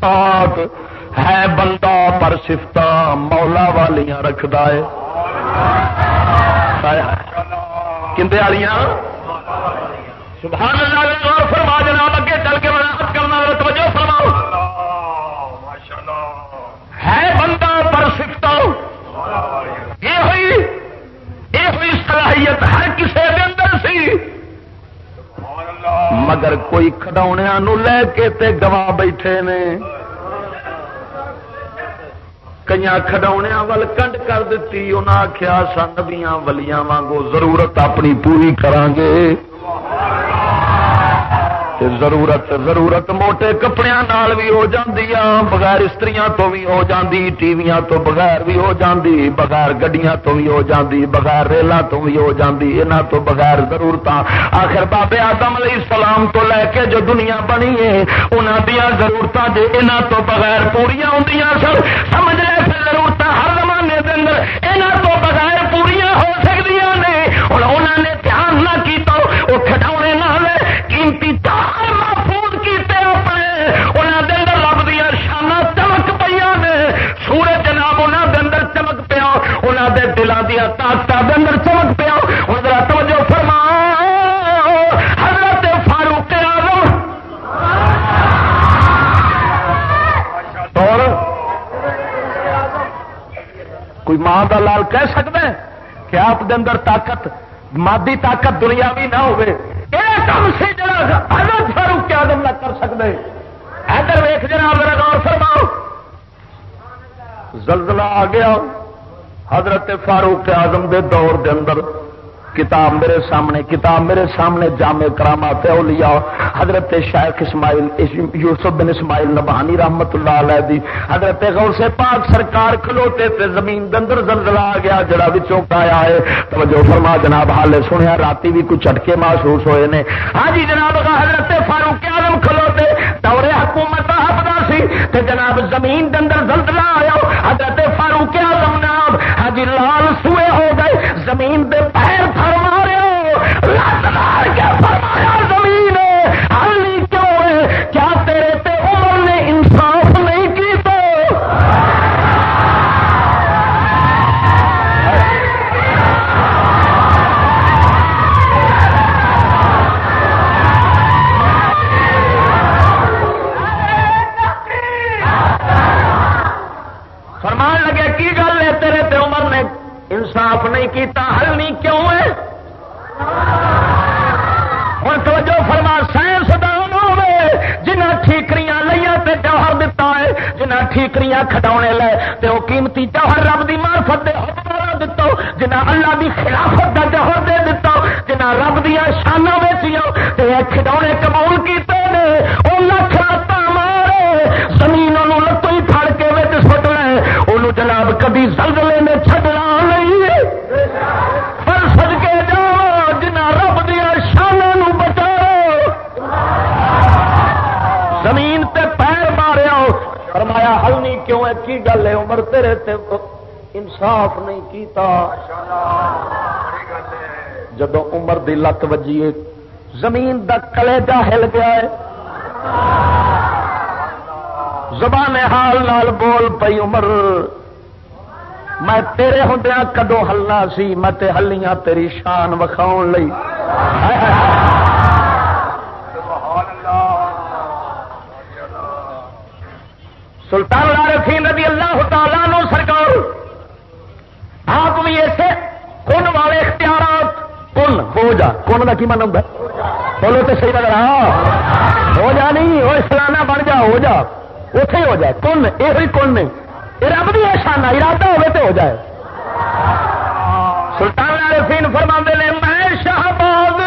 S1: صفات ہے بندہ پر سفت مولا والیاں رکھتا ہے۔ والیاں سبحان اللہ اور فرما جناب، اگے چل کے منافت کرنا توجہ فرماؤ۔ ہے بندہ پر سفت یہ ہوئی یہ ہوئی صلاحیت ہر کسی کے اندر سی۔ مگر کوئی کھڈونے لے کے تے گوا بیٹھے نے۔ کئی کھڈونے ول کنڈ کر دیتی انہیں آخیا سنبیاں ولیاں وانگو ضرورت اپنی پوری کرانگے ضرورت ضرورت موٹے کپڑے نال بھی ہو جاندی بغیر استری تو بھی ہو جاندی، ٹی وی تو بغیر بھی ہو جاندی، بغیر گڈیاں تو بھی ہو جاندی، بغیر ریلوں تو بھی ہو جاندی، انہاں تو بغیر ضرورت آخر بابے آدم علیہ السلام تو لے کے جو دنیا بنی ہے، انہاں دیا ضرورت جی انہاں تو بغیر پوریا ہوں سر سمجھ لے پھر ضرورت ہر زمانے کے اندر انہاں تو بغیر پوریا ہو سکتی نے۔ ہوں انہوں نے دھیان نہ کیتا، وہ کھڈونے دیا طاقت دے اندر چمک پیا ہوں ذرا توجہ فرما حضرت فاروق اعظم۔ اور کوئی ماں کا لال کہہ سکتا ہے کہ آپ دے اندر طاقت، مادی طاقت دنیاوی نہ ہوئے۔ یہ کام سے جڑا حضرت فاروق کے نہ کر سکتے ادھر ویخ جناب غور فرماؤ۔ زلزلہ آ گیا۔ حضرت فاروق آزم دے دور دے اندر کتاب میرے سامنے، کتاب میرے سامنے جامع کرامات اولیاء، حضرت شیخ اسماعیل یوسف بن اسماعیل نبانی رحمت اللہ علیہ دی، حضرت غور سے پاک سرکار کھلوتے تے زمین دندر زلزلہ آ گیا، جڑا وچوں آیا ہے۔ توجہ فرما جناب حال سنیا راتی بھی کچھ چٹکے محسوس ہوئے نے۔ ہاں جی جناب حضرت فاروق اعظم کھلوتے دورے حکومت حفظہ سی۔ تے جناب، زمین دندر زلزلہ آیا، حضرت فاروق اعظم نام ہاں جی لال سوئے ہو گئے زمین دے پیر تھر کیتا حل نہیں کیوں ہے؟ ہوں توجہ فرما سائنسدان ہوے جنہ ٹھیکریاں لیا تے جوہر دتا ہے جنہ ٹھیکریاں کھڈاونے لے، تے وہ قیمتی جوہر رب دی معرفت دے حکم دتا جنہ اللہ دی خلافت دا جوہر دے دتا جنہ رب دیا شانہ ویچیاں، تے کھڈونے کی گل ہے، عمر تیرے تے انصاف نہیں کیتا۔ جدو عمر دی لت وجی زمین دا کلیجا ہل گیا ہے۔ زبان حال نال بول پئی، عمر، میں تیرے ہوں کدو ہلنا سی؟ میں تے ہلیاں تیری شان وکھاؤ لئی۔ [laughs] سلطان العارفین رضی اللہ تعالیٰ نو سرکار۔ آپ بھی ایسے کن والے اختیارات، کن؟ ہو جا۔ کن کا کی مطلب من ہوتا بولو تو صحیح لگ رہا ہو جا نہیں، وہ سلانا بن جا، ہو جا۔ اتے ہو جائے کن؟ یہ کن نے۔ یہ رب بھی شانہ ارادہ ہوے تو ہو جائے۔ سلطان العارفین فرما نے، میں شہباز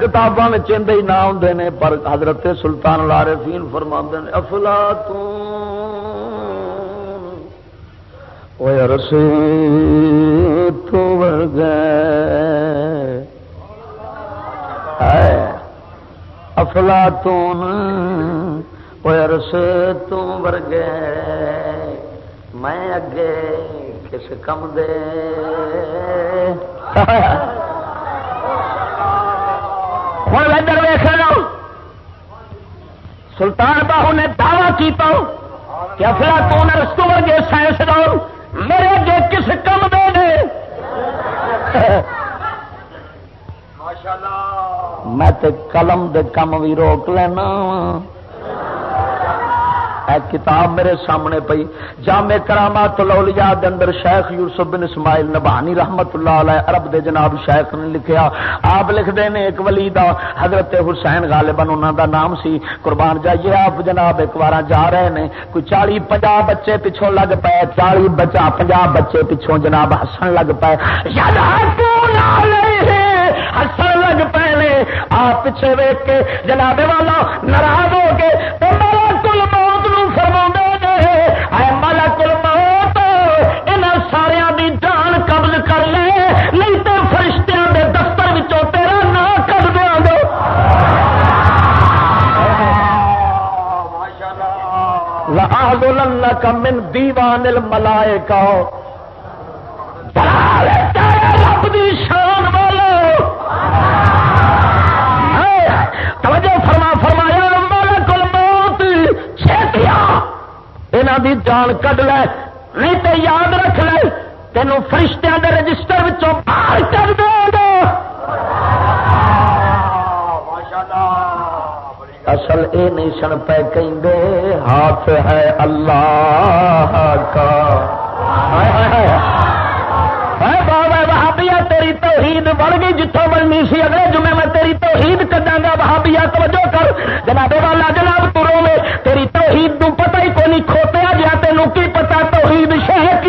S1: دیا کتابوں میں ہی نہ ہوں نے، پر حضرت سلطان لارے فیم فرما نے، افلا ترس افلا تون؟ رس ورگے۔ میں اگے کس کم دے ہوں ادھر ویخ سلطان باہو نے دعوی کیتا کہ افلا تو رستو ورگے سائنسدان میرے اگے کس کم دے دے؟ میں تے قلم دے کم بھی روک لینا۔ کتاب میرے سامنے پئی۔ جامع کرامات الاولیاء دے اندر شیخ یوسف بن اسماعیل نبانی رحمت اللہ علیہ عرب دے جناب شیخ نے لکھیا۔ آپ لکھ دے نے ایک ولی دا، حضرت حسین غالباً انہاں دا نام سی۔ قربان جائیے آپ جناب، ایک بار جا رہے نے۔ کوئی چالی، پنجا بچے پیچھوں لگ پے۔ چالی بچا پنجا بچے پیچھوں جناب ہسن لگ پے۔ ہسن لگ پے آپ پیچھے ویک کے جناب والا ناراض ہو کے من دیوان ملائے کا رب دی شان والو۔ توجہ فرما، فرمایا، ملک الموت یہاں دی جان کڈ لے نہیں تو یاد رکھ لے، تینوں فرشتیاں دے رجسٹر باہر کر دے۔ اصل اے نہیں سن پہ کہیں ہاتھ ہے اللہ کا۔ بہابیا تیری توحید بڑھ گئی جتوں بننی سی۔ اگلے جمعے میں تیری توحید کدا گا بہابیا توجہ کر۔ جناب والا، جناب ترو میں، تیری توحید تو پتہ ہی کونی کھوتیا گیا تینوں کی پتا توحید شہ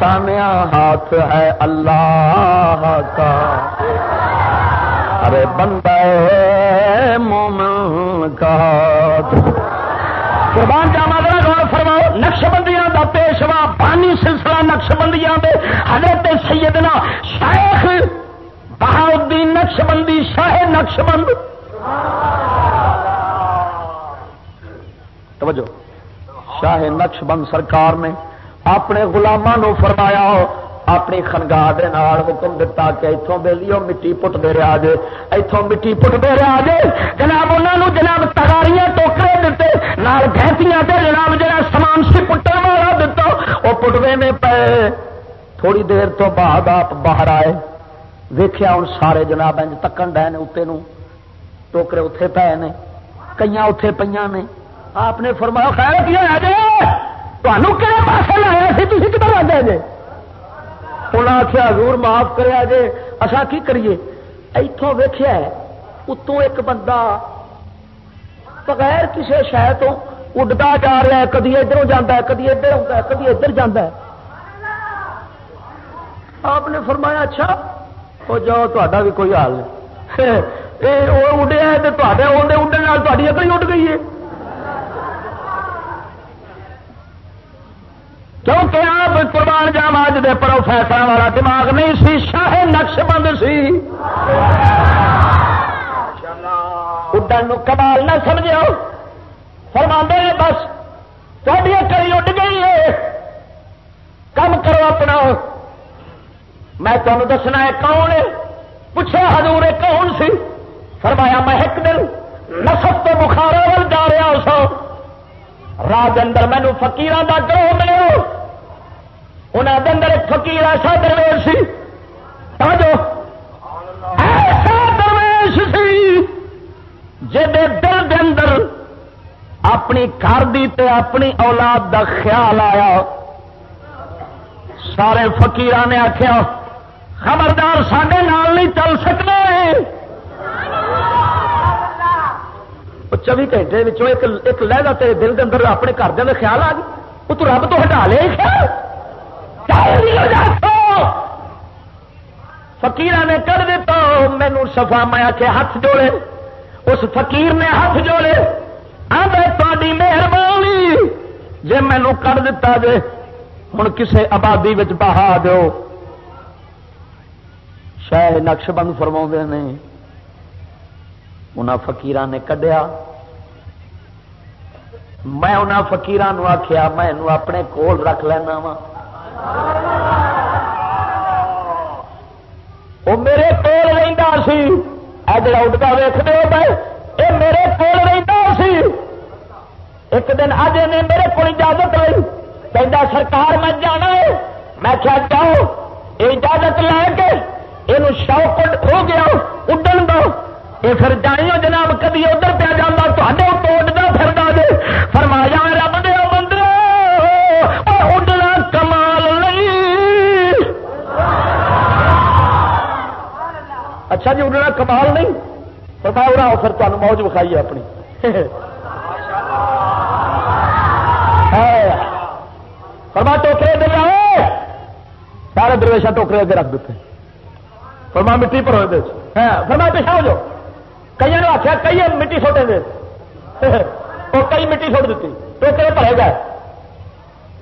S1: سامیا ہاتھ ہے اللہ کا۔ ارے بندہ مومن کا۔ قربان جاوا ذرا غور فرماؤ نقش بندیاں دا پیشوا بانی سلسلہ نقش بندیاں دے۔ حضرت سیدنا شیخ بہاؤدین نقش بندی شاہ نقش بند توجہ، شاہ نقش بند سرکار نے اپنے گلاموں فرمایا اپنی خنگاہ دے نال حکم دتا کہ اتوں بے لیو مٹی پٹ دے رہا جے اتوں مٹی پٹ دے رہا جے۔ جناب انہوں جناب تگاریاں ٹوکرے دیتے نال گھنٹیاں تے جناب جڑا سامان سی پٹن والا دتا وہ پٹوے میں پے۔ تھوڑی دیر تو بعد آپ باہر آئے۔ ویخیا ہوں سارے جناب انج تکن ڈے اتنے ٹوکرے اتے پے نے کئی اتے پہ نے۔ آپ نے فرمایا، خیر کیا ہے جی تمہوں کہڑے پاس لایا سی تھی کتنا لگا جی انہیں آخیا حضور معاف کریا جے اصا کی کریے اتوں ویخیا اتوں ایک بندہ بغیر کسی شہر تو اڈتا جا رہا ہے کدی ادھر جانا ہے کدی ادھر آتا ہے کدی ادھر جانا ہے آپ نے فرمایا اچھا وہ جاؤ تا بھی کوئی حال نہیں اڈیا تو اڈنے اڈن تاری اگلی اڈ گئی ہے کیونکہ آپ قربان جام دے پروفیسر والا دماغ نہیں سی، شاہ نقش بند سی۔ اڈن کمال نہ سمجھو فرما نے بس تھوڑی کری اڈ گئی ہے۔ کم کرو اپنا۔ میں تمہیں دسنا ہے، کون ہے؟ پوچھا حضور، کون سی؟ فرمایا، میں ایک دن نسب تو بخارا وال جا رہا سو راج اندر مینو فکیر کا گروہ ملے انہوں کے اندر ایک فکیر ایسا درویش سی۔ ایسا درویش سی جل دے اندر اپنی گھر دی تے اپنی اولاد دا خیال آیا۔ سارے فکیر نے آخیا خبردار سڈے نال نہیں چل سکنا۔ چوبی گھنٹے ایک لہدا تیرے دل کے اندر اپنے گھر دن خیال آ گیا۔ وہ تو رب تو ہٹا لیا فکیر نے کر دیتا مینو سفا میں آ کے ہاتھ جوڑے۔ اس فقیر نے ہاتھ جوڑے۔ آدھے تاری مہربانی۔ جی مینو کر دیتا جے ہوں کسے آبادی بہا دو شاہ نقش بند فرما نے انہوں فکیر نے کڈیا۔ میں انہوں فکیران آخیا میں اپنے کول رکھ لینا وا وہ میرے کول رہتا سی۔ جڑا اڈتا ویخ دے یہ میرے کول رہتا سی۔ ایک دن اج نے میرے کو اجازت لی کہ سرکار، میں جانا ہے۔ میں کیا جاؤ۔ یہ اجازت لے کے یہ شوق ہو گیا، اڈن دو۔ یہ پھر جائیو جناب کدی ادھر پہ جانا تے اڈتا پھرتا جی فرمایا رب دے بندے اڈنا کمال نہیں۔ اچھا جی اڈنا کمال نہیں؟ فرمایا، اڑاؤ پھر تمہیں موج بکھائی اپنی۔ [laughs] فرما ٹوکرے دے سارے درویشا ٹوکرے اگے رکھ دیتے۔ فرما مٹی پر ہوئے ہاں، فرما پیچھا ہو جاؤ۔ کئی نے [laughs] آخیا کئی مٹی سوٹے دے وہ کئی مٹی سٹ دیتی ٹوکرے بھرے گئے؟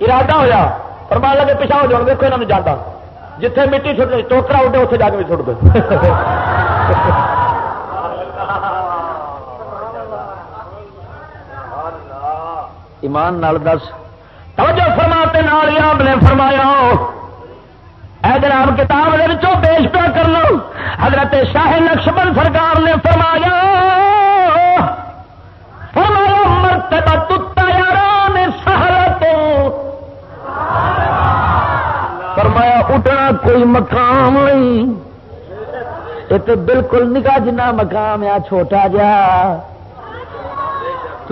S1: ارادہ ہوا فرما لگے پیچھا ہو جاؤ دیکھو یہاں جانا جتنے مٹی سٹ ٹوکرا اڈے اتنے جا کے بھی سٹ دے۔ ایمان نال دس۔ توجہ فرماتے نال آپ نے فرمایا۔ اے جناب، کتاب پیش پہ کر لو حضرت شاہ لکشمن سرکار نے فرمایا فرمایا، مرتبہ تتا یار فرمایا، اٹھنا کوئی مقام نہیں۔ یہ تو بالکل نکا جنا مقام ہے، چھوٹا جا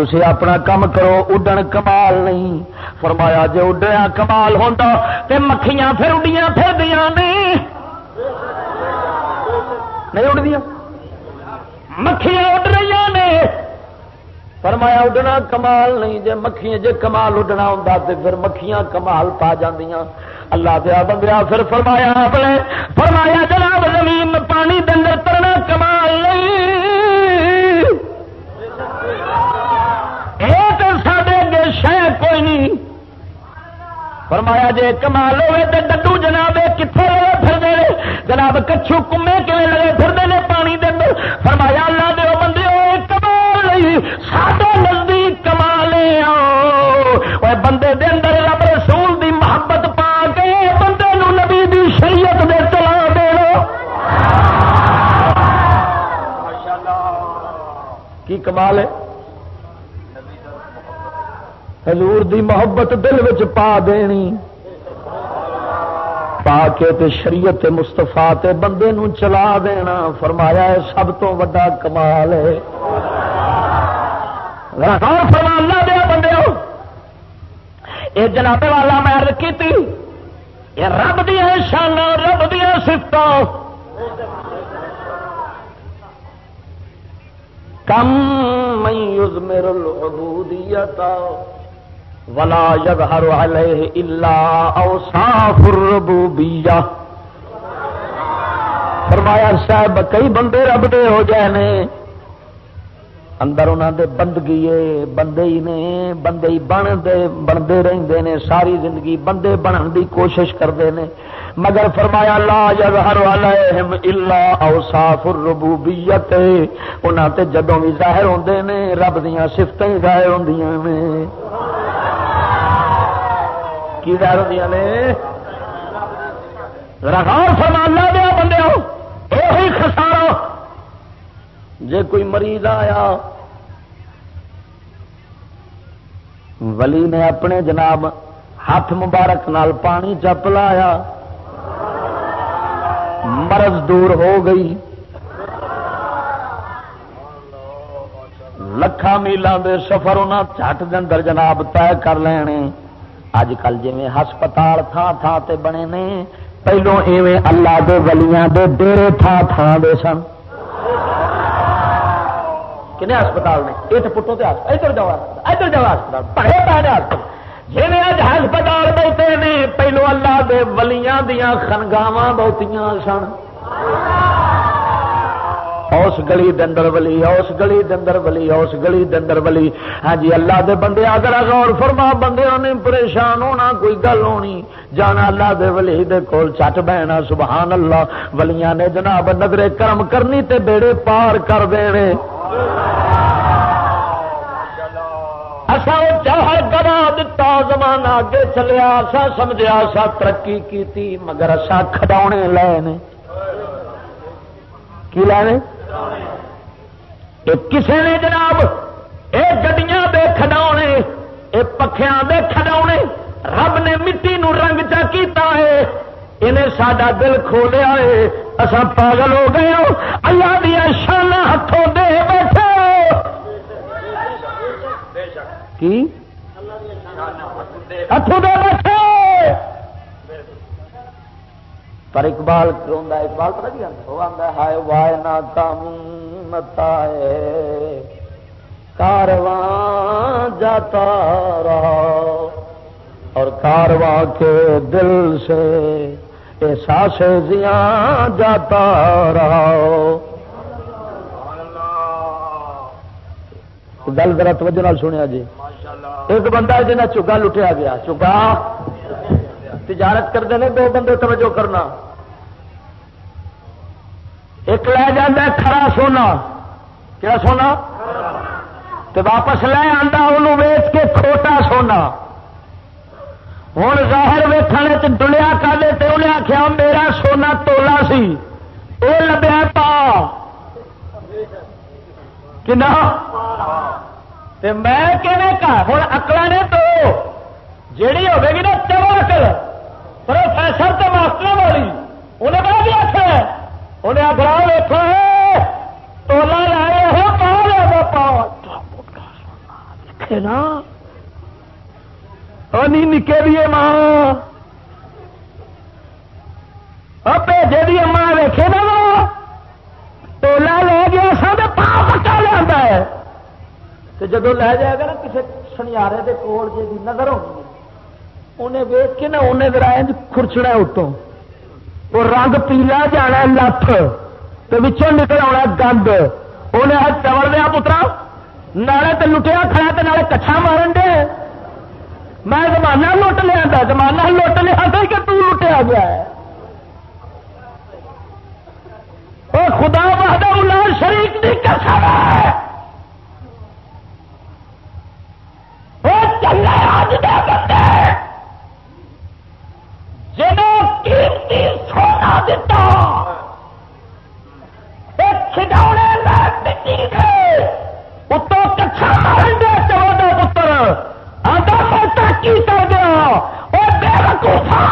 S1: تھی اپنا کام کرو، اڈن کمال نہیں۔ فرمایا جی اڈیا کمال ہوتا تو مکھیاں پھر اڈیاں پھر دیا نہیں اڈ مکھیاں اڈ رہی نے۔ فرمایا اڈنا کمال نہیں جی مکھیاں جی کمال اڈنا ہوں تو پھر مکھیاں کمال پا جاندیاں۔ اللہ دیا بندیا پھر فرمایا اپنے۔ فرمایا جناب، زمین پانی دن ترنا کمال نہیں۔ شہ کوئی نہیں۔ فرمایا جی کمال ہوئے تو ڈڈو جناب کتنے لگے پھر جناب کچھو کمے کلے لگے پھر پانی دے فرمایا، اللہ دے بندے کمال نہیں ساڈے نزدیک کمال آؤ بندے دے اندر رب رسول دی محبت پا کے بندے نو نبی دی شریعت دے چلا دے کی کمال ہے؟ حضور دی محبت دل وچ پا دینی۔ پا کے تے شریعت مستفا تے بندے نو چلا دینا۔ فرمایا ہے سب تو وڈا کمال ہے۔ ہاں، فرمانا دیا بندے یہ جناب والا میں کی تھی یہ رب دیا شان رب دیا سفت کم میں میرے العبودیت ولا يظهر عليه الا اوصاف الربوبيه فرمایا، صاحب، کئی بندے رب دے ہو جائے نے۔ اندر انہوں دے بندگی بندے ہی نے، بندے ہی بنتے بنتے رہتے ہیں ساری زندگی بندے بنن دی کوشش کرتے ہیں مگر فرمایا، لا یظہر علیہم الا اوصاف الربوبیت انہاں تے جدوں بھی ظاہر ہوندے نے، رب دیاں صفتیں ظاہر ہوندیاں نے۔ کی ظاہر ہوندیاں نے؟ رغار فرما، اللہ دیا بندے ہو خسارا جے کوئی مریض آیا، ولی نے اپنے جناب ہاتھ مبارک نال پانی چپ لایا، مرض دور ہو گئی۔ لکھا میلان دے سفر انہیں چٹ اندر جناب طے کر لینے۔ اج کل جی ہسپتال تھان تھان تے بنے نے پہلو ایویں اللہ دے ولیاں دے ڈیرے تھان تھان دے سن۔ کنے ہسپتال نے؟ یہ تو پٹو ادھر جاؤ ادھر جاؤ ہسپتال۔ پڑھے پڑھے ہسپتال۔ جی اج ہسپتال بہتے نے پہلو اللہ دے ولیاں دیا خنگاوا بہتیاں سن۔ اس گلی دندر ولی اس گلی دندر ولی اس گلی دندر ولی۔ ہاں جی اللہ دے بندے اگر غور فرما، بندے نے پریشان ہونا، کوئی گل ہونی۔ جانا اللہ دے ولی دے کول چٹ بہنا، سبحان اللہ۔ ولیاں نے جناب نظر کرم کرنی تے بیڑے پار کر دینے۔ اصا چاہر گوا دتا، زمانہ اگے چلیا سا سمجھا سا ترقی کی مگر اصا کھڈونے لے کی لے کسی نے جناب یہ گڈیاں دے کھڈونے یہ پکھیاں دے کھڈونے رب نے مٹی نو رنگ چا کیتا ہے، انہیں سڈا دل کھولیا ہے۔ اصا پاگل ہو گئے ہو۔ اللہ دیا شانہ ہاتھوں دے بیٹھے کی؟ ہاتھوں دے بیٹھے پر اقبال اقبال پتا کی وہ آتا ہے وائے نا کام متا کارواں جاتا رہا۔ اور کارواں کے دل سے احساس زیاں جاتا رہا۔ گل ذرا توجہ نال سنیا جی۔ ایک بندہ جنہیں چگا لٹیا گیا چگا تجارت کرتے ہیں، دو بندے توجہ کرنا۔ ایک لے جانا کھڑا سونا۔ کیا سونا؟ تو واپس لے آتا انہوں ویچ کے کھوٹا سونا۔ ہوں ظاہر ویٹنے ڈلیا کر دے تو انہیں آخیا میرا سونا تولا سی۔ وہ لبیا پا کنا؟ میں کہا ہوں اکلا نے تو جیڑی ہوگی نا چلو اکل پروفیسر تو ماسٹر والی انہیں کہا بھی آخر انہیں آگرہ ویٹا تولا لائے ہو، پا لیا پا۔ نا۔ نکے دیے ماں۔ بھیجے دی ماں ویخے نا ٹولا لے گیا سب پا پکا لیا ہے۔ جب لے جائے گا نا کسی سنیارے کے کول جی نظر ہونی انہیں ویچ کے نا انہیں درائے خرچنا اتوں۔ وہ رنگ پیلا جانا لت تو پچھوں نکل آنا گند۔ انہیں چوڑ دیا پترا۔ نالے تو لٹیا کھڑا تو نالے کچھا مارن دے۔ میں زمانہ لٹ لیا زمانہ لٹ لیا تھا کہ تو لٹیا گیا ہے۔ اور خدا بہادر اللہ شریف کی کسر ہے وہ چلے آج دے بندے جنہوں قیمتی سونا ایک کھڈونے مٹی گئے اتوں مارن دے چودہ پتر آدھا میں ترقی کر گیا اور بے وقوفا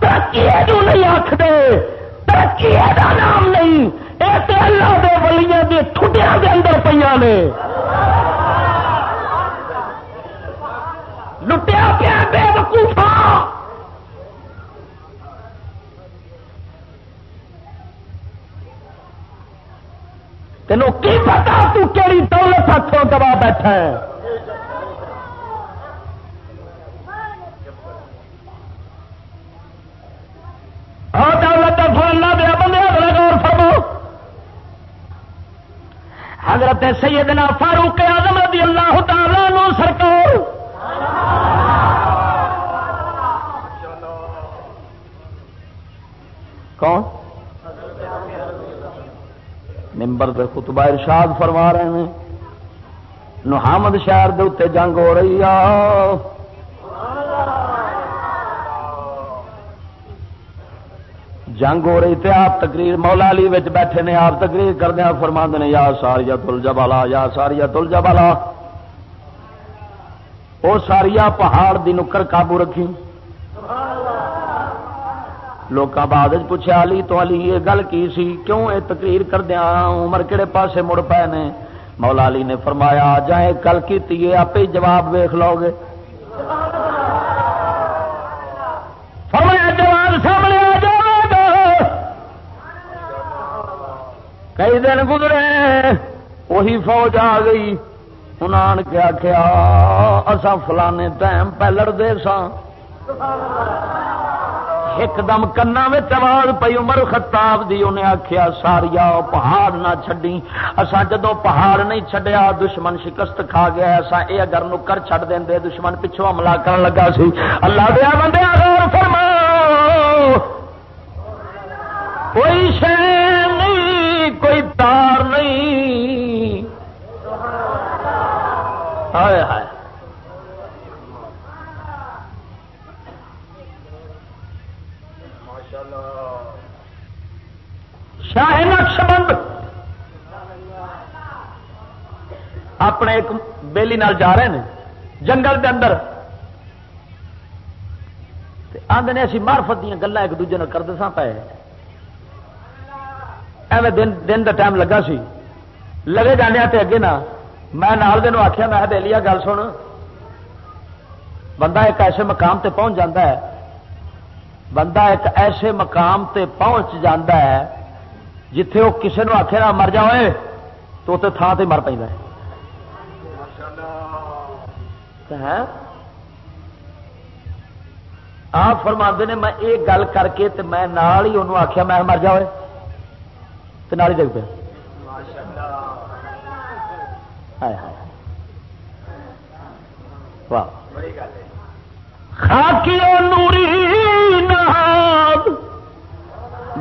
S1: ترقی نہیں آخ دے ترقی کا نام نہیں یہ اللہ دے ولیاں دے دے اندر پہ نے لٹیا پیا بے وقوفا تینوں کی پتا تو کیڑی دولت ہاتھوں دبا بیٹھا ہے؟ دولت اللہ دیا بندے غور فرمو حضرت سیدنا فاروق اعظم رضی اللہ تعالی نو سرکار۔ کون؟ ممبر پہ خطبہ ارشاد فرما رہے ہیں۔ نحامد شہر دے اتنے جنگ ہو رہی آ جنگ ہو رہی تھے آپ تقریر مولا علی بیٹھے نے، آپ تقریر کردیا فرما نے، یا ساریا تل جبالا، یا ساریا تل جبالا۔ وہ ساریا پہاڑ دی نکر قابو رکھی۔ لوگ بعد پوچھا علی، تو علی، یہ گل کی سی؟ کیوں یہ تقریر کردیا عمر کہڑے پاسے مڑ پے نے؟ مولا علی نے فرمایا جائیں گل کی آپ ہی جواب ویخ لو گے۔ فرمایا، جواب سامنے آ جائے کئی دن گزرے، وہی فوج آ گئی۔ انہوں نے آخیا اصا فلانے ٹائم پہ لڑتے سا ایک دم کنا آواز پی عمر خطاب دی انہیں آخیا ساریا پہاڑ نہ چڈی اسا جدو پہاڑ نہیں چڈیا دشمن شکست کھا گیا اسا یہ اگر نکر چڈ دیں دشمن پچھو حملہ کر لگا سی اللہ دیا بندے غور فرما کوئی شہ نہیں کوئی تار نہیں ہائے ہائے شاہ نقش بند اپنے ایک بیلی نال جا رہے ہیں جنگل کے اندر۔ آدھے نے، اسی مارفت دیا گلیں ایک دوجے کرتے سا پے۔ ایویں دن دن کا ٹائم لگا سی۔ لگے جانے تے اگے نا میں نال دن آخیا میں دہلی گل سن۔ بندہ ایک ایسے مقام تے پہنچ جاتا ہے۔ بندہ ایک ایسے مقام تے پہنچ جاتا ہے جتھے وہ کسی نے آخر مر جائے تو اتنے تھان سے مر پہ آپ فرما نے میں یہ گل کر کے تے میں نال ہی انہوں آخیا میں مر جائے تو نال ہی پہ خاکی نوری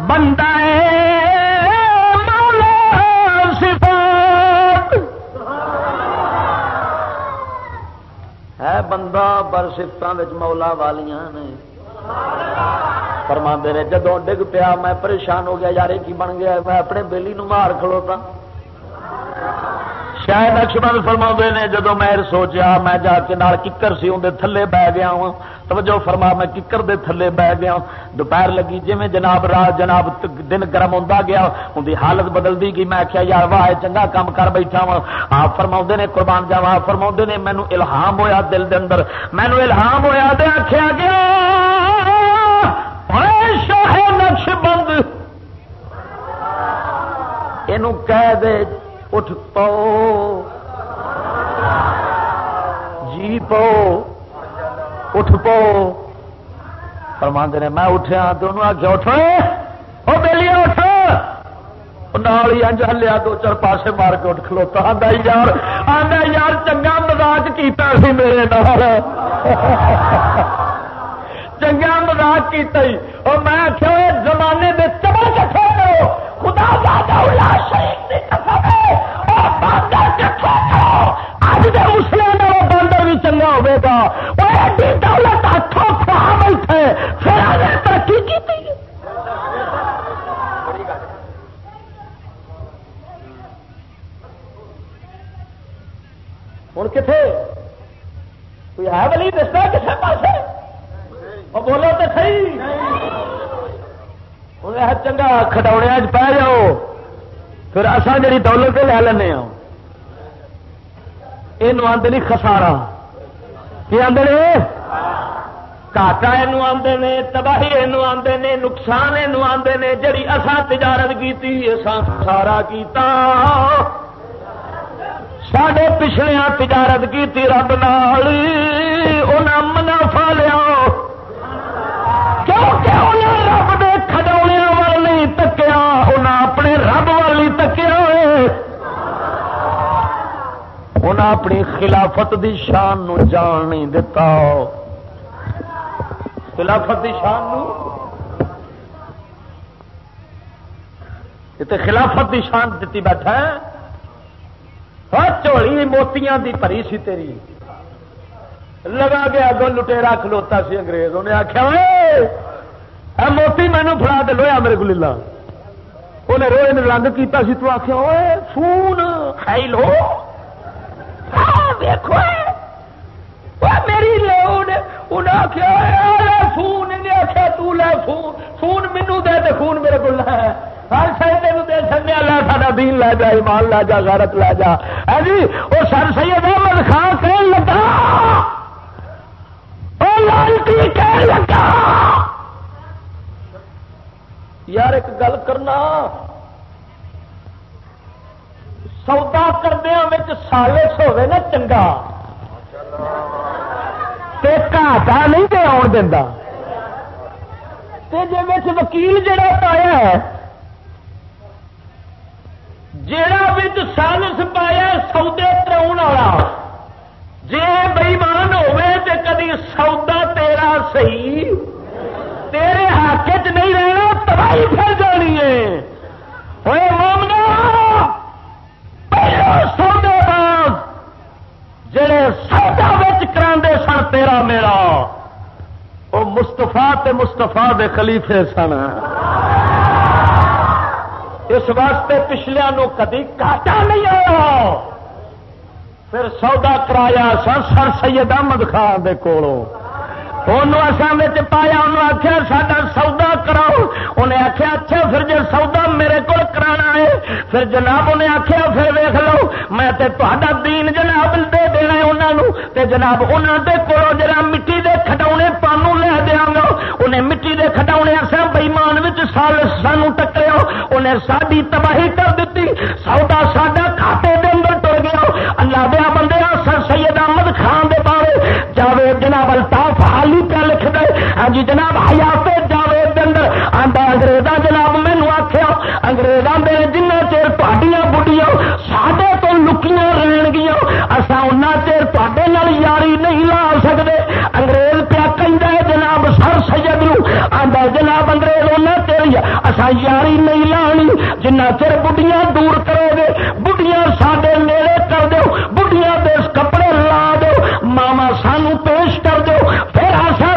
S1: بندہ ہے بندہ بر سفت مولا والیاں نے۔ فرما نے جدو ڈگ پیا، میں پریشان ہو گیا، یار کی بن گیا میں اپنے بےلی مار کھلوتا۔ شاید لکشمن فرما نے، جدو میں سوچا میں جا کے نال ککر سی اندر تھلے بہ گیا ہوں۔ توجہ فرما، میں ککر دے تھلے بہ گیا دوپہر لگی جی جناب رات جناب دن گرم ہوتا گیا، ان کی حالت بدلتی گئی۔ میں آخیا یار واہ چنگا کام کر بیٹھا وا آپ فرما نے، قربان جاوا فرما نے مینو الہام ہویا دل دے اندر۔ مینو الہام ہویا دے آخیا گیا شاہ نقش بند! یہ کہہ دے اٹھ پاؤ جی پو اٹھ پو فرماندے نے میں اٹھیا تو انہوں آخیا اٹھ وہ بہلی اٹھ نال ہی انج ہلیا دو چار پاسے مار کے اٹھ کھلوتا آدھا یار آدھا یار چنگا مزاق کیتا سی میرے نال چنگا مزاق کیتا ہی اور میں آخیا زمانے دے باندر کرو اج دے مسلے میں باندر بھی چنگا ہوگا وہ ایڈی دولت ہاتھوں خواب ہے پھر آگے ترقی کی ہوں کتنے کوئی ہے بلی دستا کسی پاس وہ بولو تو صحیح چنگا کٹونے پہ جاؤ۔ پھر اصل جی دولت لے لینا ہاں۔ یہ آدھے نہیں خسارا کی آدھے کاٹا یہ آدھے تباہی یہ آدھے نے نقصان یہ آدھے نے جی اصا تجارت کی سارا کیتا سڈے پچھلیا تجارت کی رب نال منافع لیا کیونکہ انہیں رب دے کھڈونے وال نہیں تکیا انہیں اپنے رب والی تکیا انہیں اپنی خلافت دی شان نو جان نہیں دتا۔ خلافت دی شان نو؟ تے خلافت دی شان دیتی بیٹھا ہے۔ ہاں، چوڑی موتیاں دی پری سی تیری۔ لگا گیا اگو لٹےرا کھلوتا سی انگریز۔ انہیں آخیا موتی مینو فڑا دے لویا میرے کو للا انہیں روئے نے رنگ کیتا سی، تو آخیا فون کھائی لو دیکھو میری لوڈ انہیں آخیا فون انہیں آخیا تو لے فون فون مینو دے دے خون میرے کو ہے۔ ہر شہر تین دے سکتے اللہ سا دین لے جا، ایمان لے جا، غیرت لے جا۔ ہے جی وہ سر سید احمد خان کہنے لگا۔ لالٹی کہنے لگا۔ یار ایک گل کرنا۔ سودا کردیا سالس ہوے نا چنگا گاٹا نہیں دے آن دینا جی وکیل جڑا پایا ہے جا سالس پایا سودے کراؤ والا جی بئیمان ہوے تو کدی سودا تیرا صحیح تیرے ہاتھ چ نہیں رہنا تباہی پھر جانی ہے مومنا سودے باز، جڑے سودا کرا سن تیرا میرا وہ مستفا مستفا دے خلیفے سن۔ اس واسطے پچھلیا کدی کاٹا نہیں آیا۔ پھر سودا کرایا سر سر سید احمد خان دے کولوں۔ اصل پایا انہوں آخیا سا سودا کراؤ انہیں آخیا اچھا پھر جی سودا میرے کو کرا ہے پھر جناب انہیں آخیا پھر ویخ لو میں دین جناب دے دینا انہوں تے جناب انہوں دے کولو جرا مٹی دے کھٹونے تمہوں لے دیا گا انہیں مٹی دے کھٹونے اصل بئیمان سال سانو ٹکریا انہیں ساری تباہی کر دیتی سودا ساڈا کھاتے دے اندر ٹر گیا اللہ دیا بندے سر سید احمد خان دے بارے جاوے جناب الطاف حالی پہ لکھ دے ہاں جی جناب، حیات جاوید اندر آندا انگریزا جناب مینو آخیا انگریزاں دے جنہ چیر پاڈیاں بڑھیا ساڈے تو لکیاں رہن گیا اصا ان چیر تے یاری نہیں لا سکتے انگریز پیا کہ جناب سر سید نو۔ آندا جناب انگریز ان چیر اصا یاری نہیں لانی۔ جنہ چر بڑھیاں دور کرو گے بڑھیاں ساڈے نیڑے کر دو بڑھیاں دے کپڑے لا دو، ماما سانو پیش کر دو۔ اصا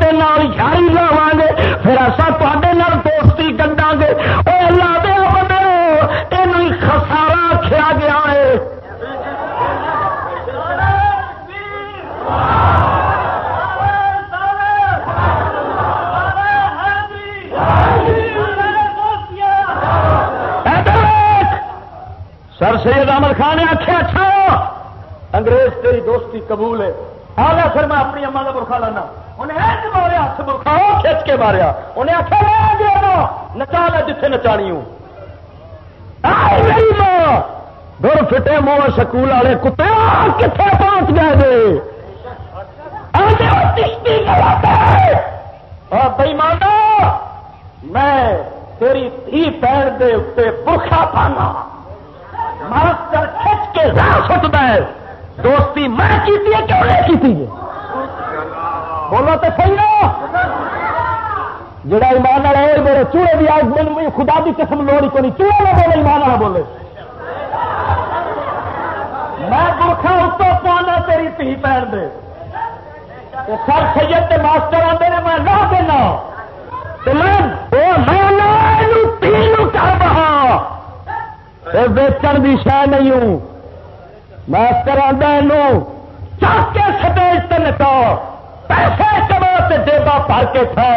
S1: تے یاری لاوا گے پھر اصا تے دوستی گنڈا گے وہ اللہ دے بندے یہ خسارا آخیا گیا ہے۔ سر سید احمد خان نے آخیا اچھا انگریز تیری دوستی قبول ہے۔ آگا پھر میں اپنی اما کا برخا لانا۔ انہیں ماریا ہاتھ برخا کھچ کے ماریا۔ انہیں آخیا گیا نچا لا جتنے نچانی ہوں۔ دور فٹے منہ سکول والے کتے کتنے پہنچ گئے جی؟ بھائی مانا میں تیری تھی پیر دے اتنے برخا پانا۔ ماسٹر کھچ کے سٹتا ہے۔ دوستی میں کیتی ہے کیوں نہیں کیتی ہے بولو تو صحیح ہو جڑا ایمان والا ہے، میرے چوڑے بھی آج میرے خدا کی قسم لوڑی کو نہیں۔ چوڑے نہ بولے، ایمان والا بولے۔ میں برکھا اس کو پانا تیری تھی پہن دے۔ سر سید کے ماسٹر آتے ہیں میں نہ دینا میں تین کر رہا بیچن کی شہ نہیں ہوں۔ ماسٹر آدھا چک کے سٹیج سے نچا پیسے کما سے جیبا پھر کے کھا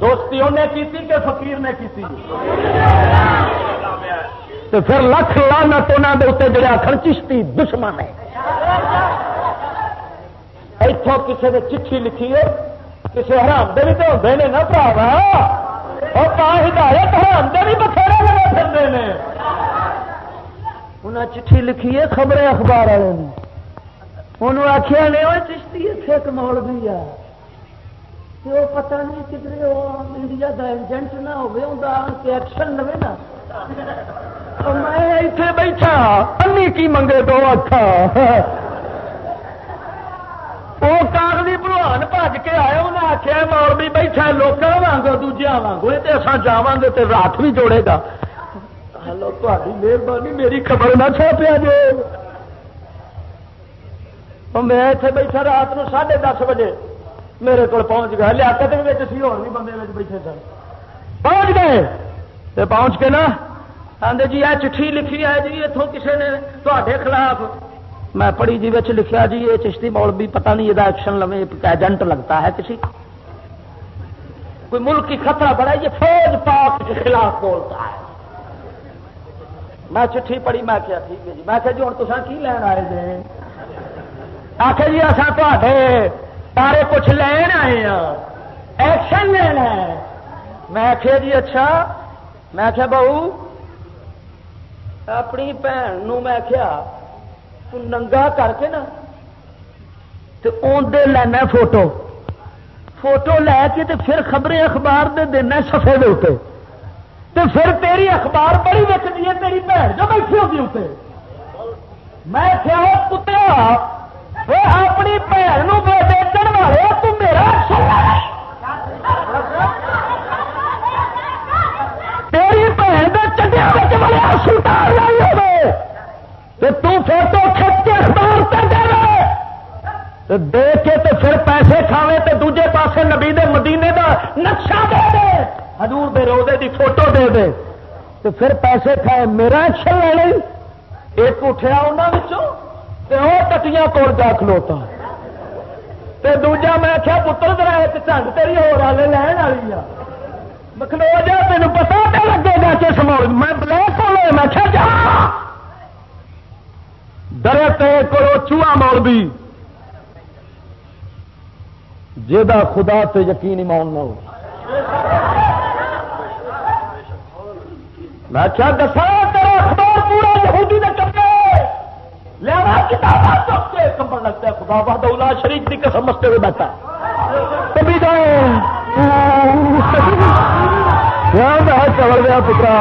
S1: دوستی انہیں کی کہ فقیر نے کی تو پھر لکھ لانا تو انہوں کے اتنے جڑے آخر چشتی دشمن ہے۔ اتوں کسی نے چٹھی لکھی ہے کسی حرام دے بھی تو ہوتے ہیں نا پراوا اور ہدایت حرام دے بھی بخیرے لگے پھرتے ہیں انہیں چٹھی لکھی ہے خبریں اخبار والے نے۔ انہوں آخیا نے وہ چشتی اتنے ایک مول بھی آ وہ پتا نہیں کدھر وہ انڈیا کا ایجنٹ نہ ہوگا ان ایکشن لوے نا۔ میں اتے بیٹھا انی کی منگے دو اکھا وہ کاغذی بلوان بھج کے آئے انہیں آخیا مول بھی بیٹھا لوگوں واگو دوجیا واگو یہ اصا جا گے تو رات بھی جوڑے گا۔ ہلو تاری مہربانی میری خبر نہ چھاپیا جی میں اتنے بیٹھا رات نو ساڑھے دس بجے۔ میرے کو پہنچ گیا لیا سی اور بھی بندے بیٹھے سن۔ پہنچ گئے پہنچ کے نا آدھے جی یہ چٹھی لکھی ہے جی اتوں کسی نے تے خلاف۔ میں پڑھی جی بچ لکھا جی یہ چشتی مول بھی پتا نہیں یہ ایکشن لو ایجنٹ لگتا ہے کسی۔ کوئی ملک کی خطرہ بڑا یہ فوج پاک کے خلاف بولتا ہے۔ میں چٹھی پڑھی، میں کیا ٹھیک ہے جی۔ میں کہ جی ہوں تو کی لین آئے جی آخر جی اصا تے سارے کچھ لین آئے ہاں۔ ایکشن لینا ہے۔ میں آخیا جی اچھا۔ میں آخیا بہو، اپنی بھن میں کیا ننگا کر کے نا تو اندر لینا فوٹو۔ فوٹو لے کے تے پھر خبریں اخبار دے دینا سفے دے اتنے تو پھر تیری اخبار بڑی وکتی ہے، تیری بھن جو بیٹھی ہوگی اتنے میں کیا پترا وہ اپنی بھن بیچن والے، تو میرا تیری بھن کے چنڈیا سلطان لائی ہوئے تو فوٹو کھچ کے اخبار پہ دے دے کے تو پھر پیسے کھاوے تو دوجے پاسے نبی دے مدینے دا نقشہ دے دے۔ حضور دے روزے دی فوٹو دے دے تو پھر پیسے کھائے، میرا ایکشن لے ایک اٹھیا انہوں وہ ٹٹیاں کول جا کھلوتا۔ تے دوجا میں کیا پتر درا ایک چنگ تیری ہو والے لین والی کھلو جا تین پتا تو لگے گا کس مول۔ میں بلیک ہو میں کیا جا! ڈرے تے کرو چوہا مول بھی۔ جا خدا تے یقین ایمان نہ ہو۔ میں کیا دسا تیرا اخبار پورا یہودی نے کمے لیا کتاب چک کے کمبن لگتا ہے۔ خدا بہت اولا شریف کی قسم مستے ہوئے بیٹھا۔ کبھی گئے چڑھ گیا پترا۔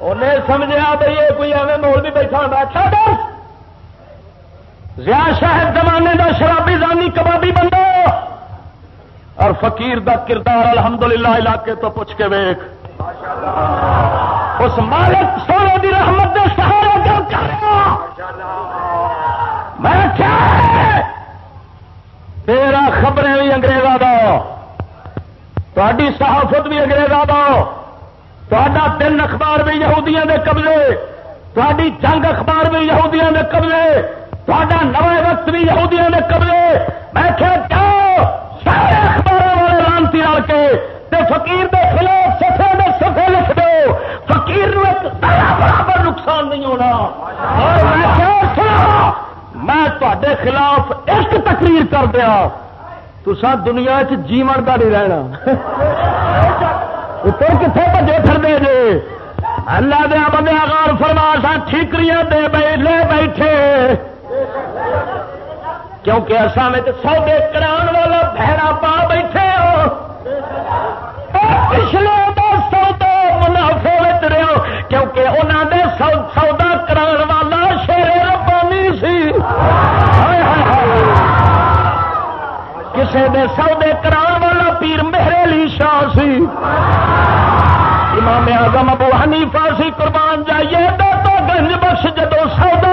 S1: انہیں سمجھا بھائی یہ کوئی ایویں مول بھی بیٹھا بیٹھا زیا شاہد زمانے کا شرابی زانی کبابی بندو اور فقیر دا کردار الحمدللہ علاقے تو پوچھ کے ویک اس مالک سونے دی رحمت دے سہارے گل کر میں کیا تیرا خبریں بھی انگریزا دا۔ تاری صحافت بھی انگریزا دا۔ تا دن اخبار بھی یہودیاں دے قبضے۔ تاری جنگ اخبار بھی یہودیاں دے قبضے۔ تا نو وقت بھی یہودیاں دے قبضے میں کیا جاؤ سارے اخبار والے لانتی رل کے تے فقیر دے خلاف سفے دے سفے لکھ دو فقیر نو ایک برابر نقصان نہیں ہونا اور میں کیا سنا میں تے خلاف ایک تقریر کر دیا تو سب دنیا چیمن کا نہیں رہنا اتر کتنے بجے پھر دے اللہ دیا بندے آگار فرما سا ٹھیکریاں دے لے بیٹھے کیونکہ اصا میں سودے کران والا بہرا پا بیٹھے ہو۔ پچھلے دس سودا منافع رہو، کیونکہ انہوں نے سودا کران والا شیر ربانی سی۔ کسی نے سودے کران والا پیر مہرے لی شاہ سی۔ امام اعظم ابو حنیفہ سی، قربان جائیے تو گنج بخش جدو سودا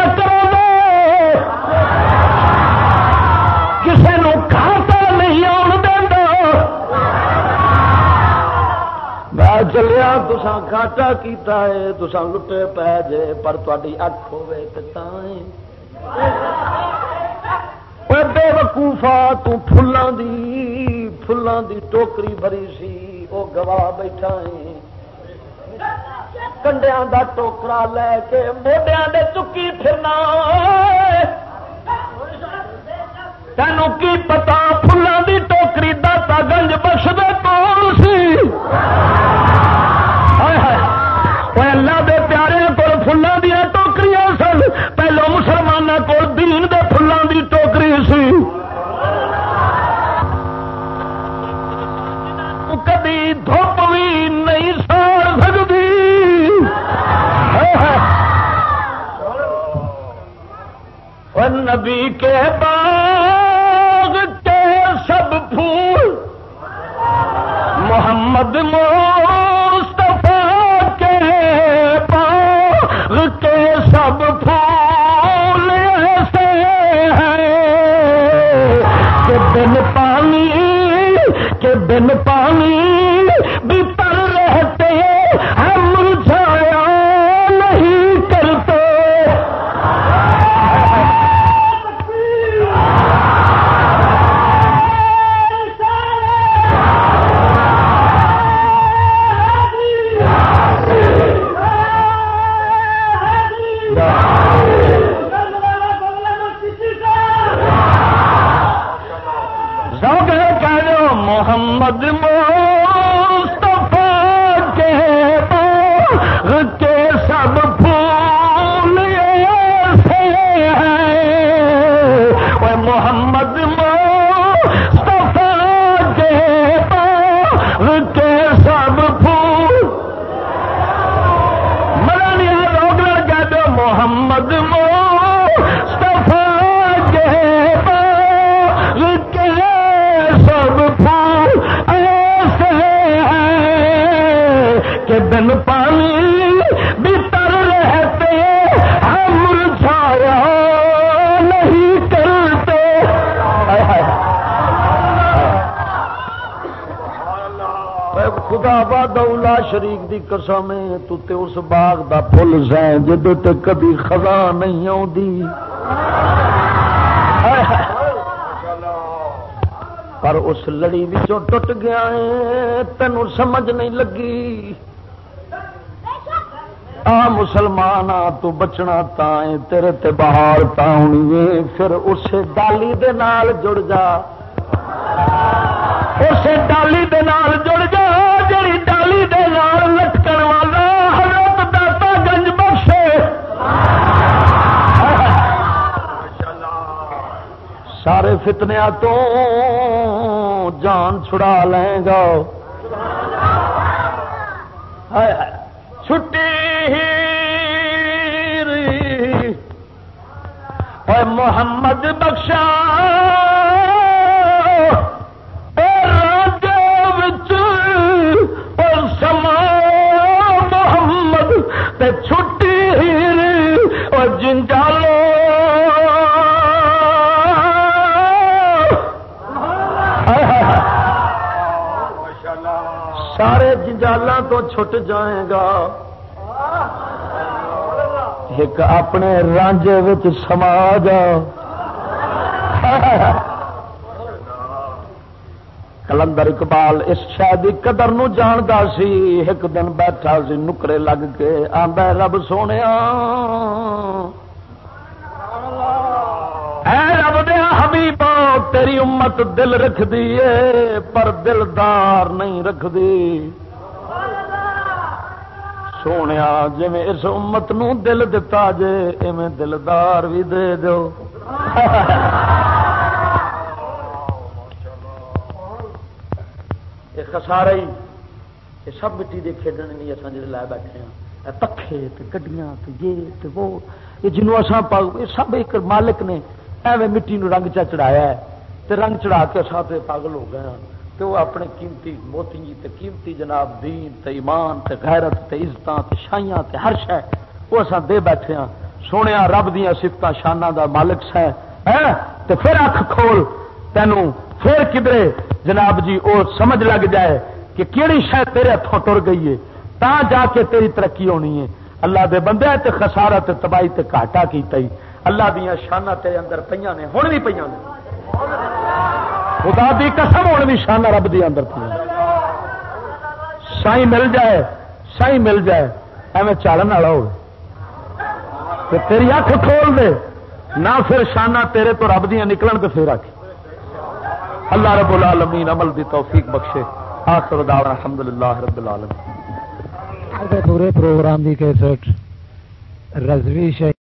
S1: چلیا تسان کیتا ہے تسان لٹے پی جے، پر تاری اک ہوے بے وقوفا تلان دی فلان دی ٹوکری بھری سی وہ گواہ بیٹھا ہے۔ کنڈیا دا ٹوکرا لے کے موڈیا دے چکی پھرنا تینوں کی پتا فلان دی ٹوکری داتا گنج بخش دے کون سی؟ نبی کے باغ کے سب پھول۔ محمد مصطفیٰ کے باغ کے سب پھول ایسے ہیں کہ بن پانی کے بن پانی دی قسم تو تے اس باغ دا پھل زیں جدے تے کبھی خزاں نہیں آوندی۔ پر اس لڑی وچوں ٹوٹ گیا ہے، تینوں سمجھ نہیں لگی۔ آ مسلمان آ تو بچنا تا ہے، تیرے تے بہار تا ہونی ہے، پھر اس ڈالی دے نال جڑ جا۔ اس ڈالی دے نال جڑ فتنیا تو جان چھڑا لیں گا۔ چھٹی اے محمد بخشا۔ اے راجے وچ سما محمد تے تو چھٹ جائے گا۔ ایک اپنے رانجے وچ سما جا۔ کلندر اقبال اس شاید قدر نو جاندا سی۔ ایک دن بیٹھا سی نکرے لگ کے۔ آندا رب سونے اے رب دیا حبیب تیری امت دل رکھ دیے پر دلدار نہیں رکھ دی۔ سونے جی اس امت نو دل دتا جے ایویں دلدار بھی دے دو خسارا ہی یہ سب مٹی دے کھیڈن نہیں اصل جی لے بیٹھے ہیں پکھے گڈیاں یہ وہ یہ جنوب اصا پاگ یہ سب ایک مالک نے ایویں مٹی نو رنگ چا چڑھایا ہے تے رنگ چڑھا کے اصا تے پاگل ہو گئے ہیں تے وہ اپنے قیمتی موتی تے قیمتی جناب دین تے ایمان تے غیرت تے عزت تے شائیاں تے ہر شہ وہ اصا دے بیٹھے ہاں۔ سونے رب دیا سفت شانہ دا مالک سہ۔ ہاں؟ تے پھر اکھ کھول۔ تینوں پھر کدرے؟ جناب جی وہ سمجھ لگ جائے کہ کیڑی شہ تیرے ہاتھوں ٹر گئی ہے۔ تا جا کے تیری ترقی ہونی ہے۔ اللہ دے بندے تے خسارا تے تباہی تے گھاٹا کیتا ہی۔ اللہ دیا شانہ تیرے اندر پہ نے ہوں بھی پہ خدا دی قسم ہوں بھی شانہ رب دی اندر پہ سائی مل جائے سائی مل جائے، ایویں چالن والا ہو تیری اکھ کھول دے، نہ پھر شانہ تیرے تو رب دیا نکلن تو پھر آ اللہ رب العالمین عمل دی توفیق بخشے۔ آخر دعوانا الحمدللہ رب العالمین۔
S2: پورے پروگرام دی کیسٹ، رضوی شہید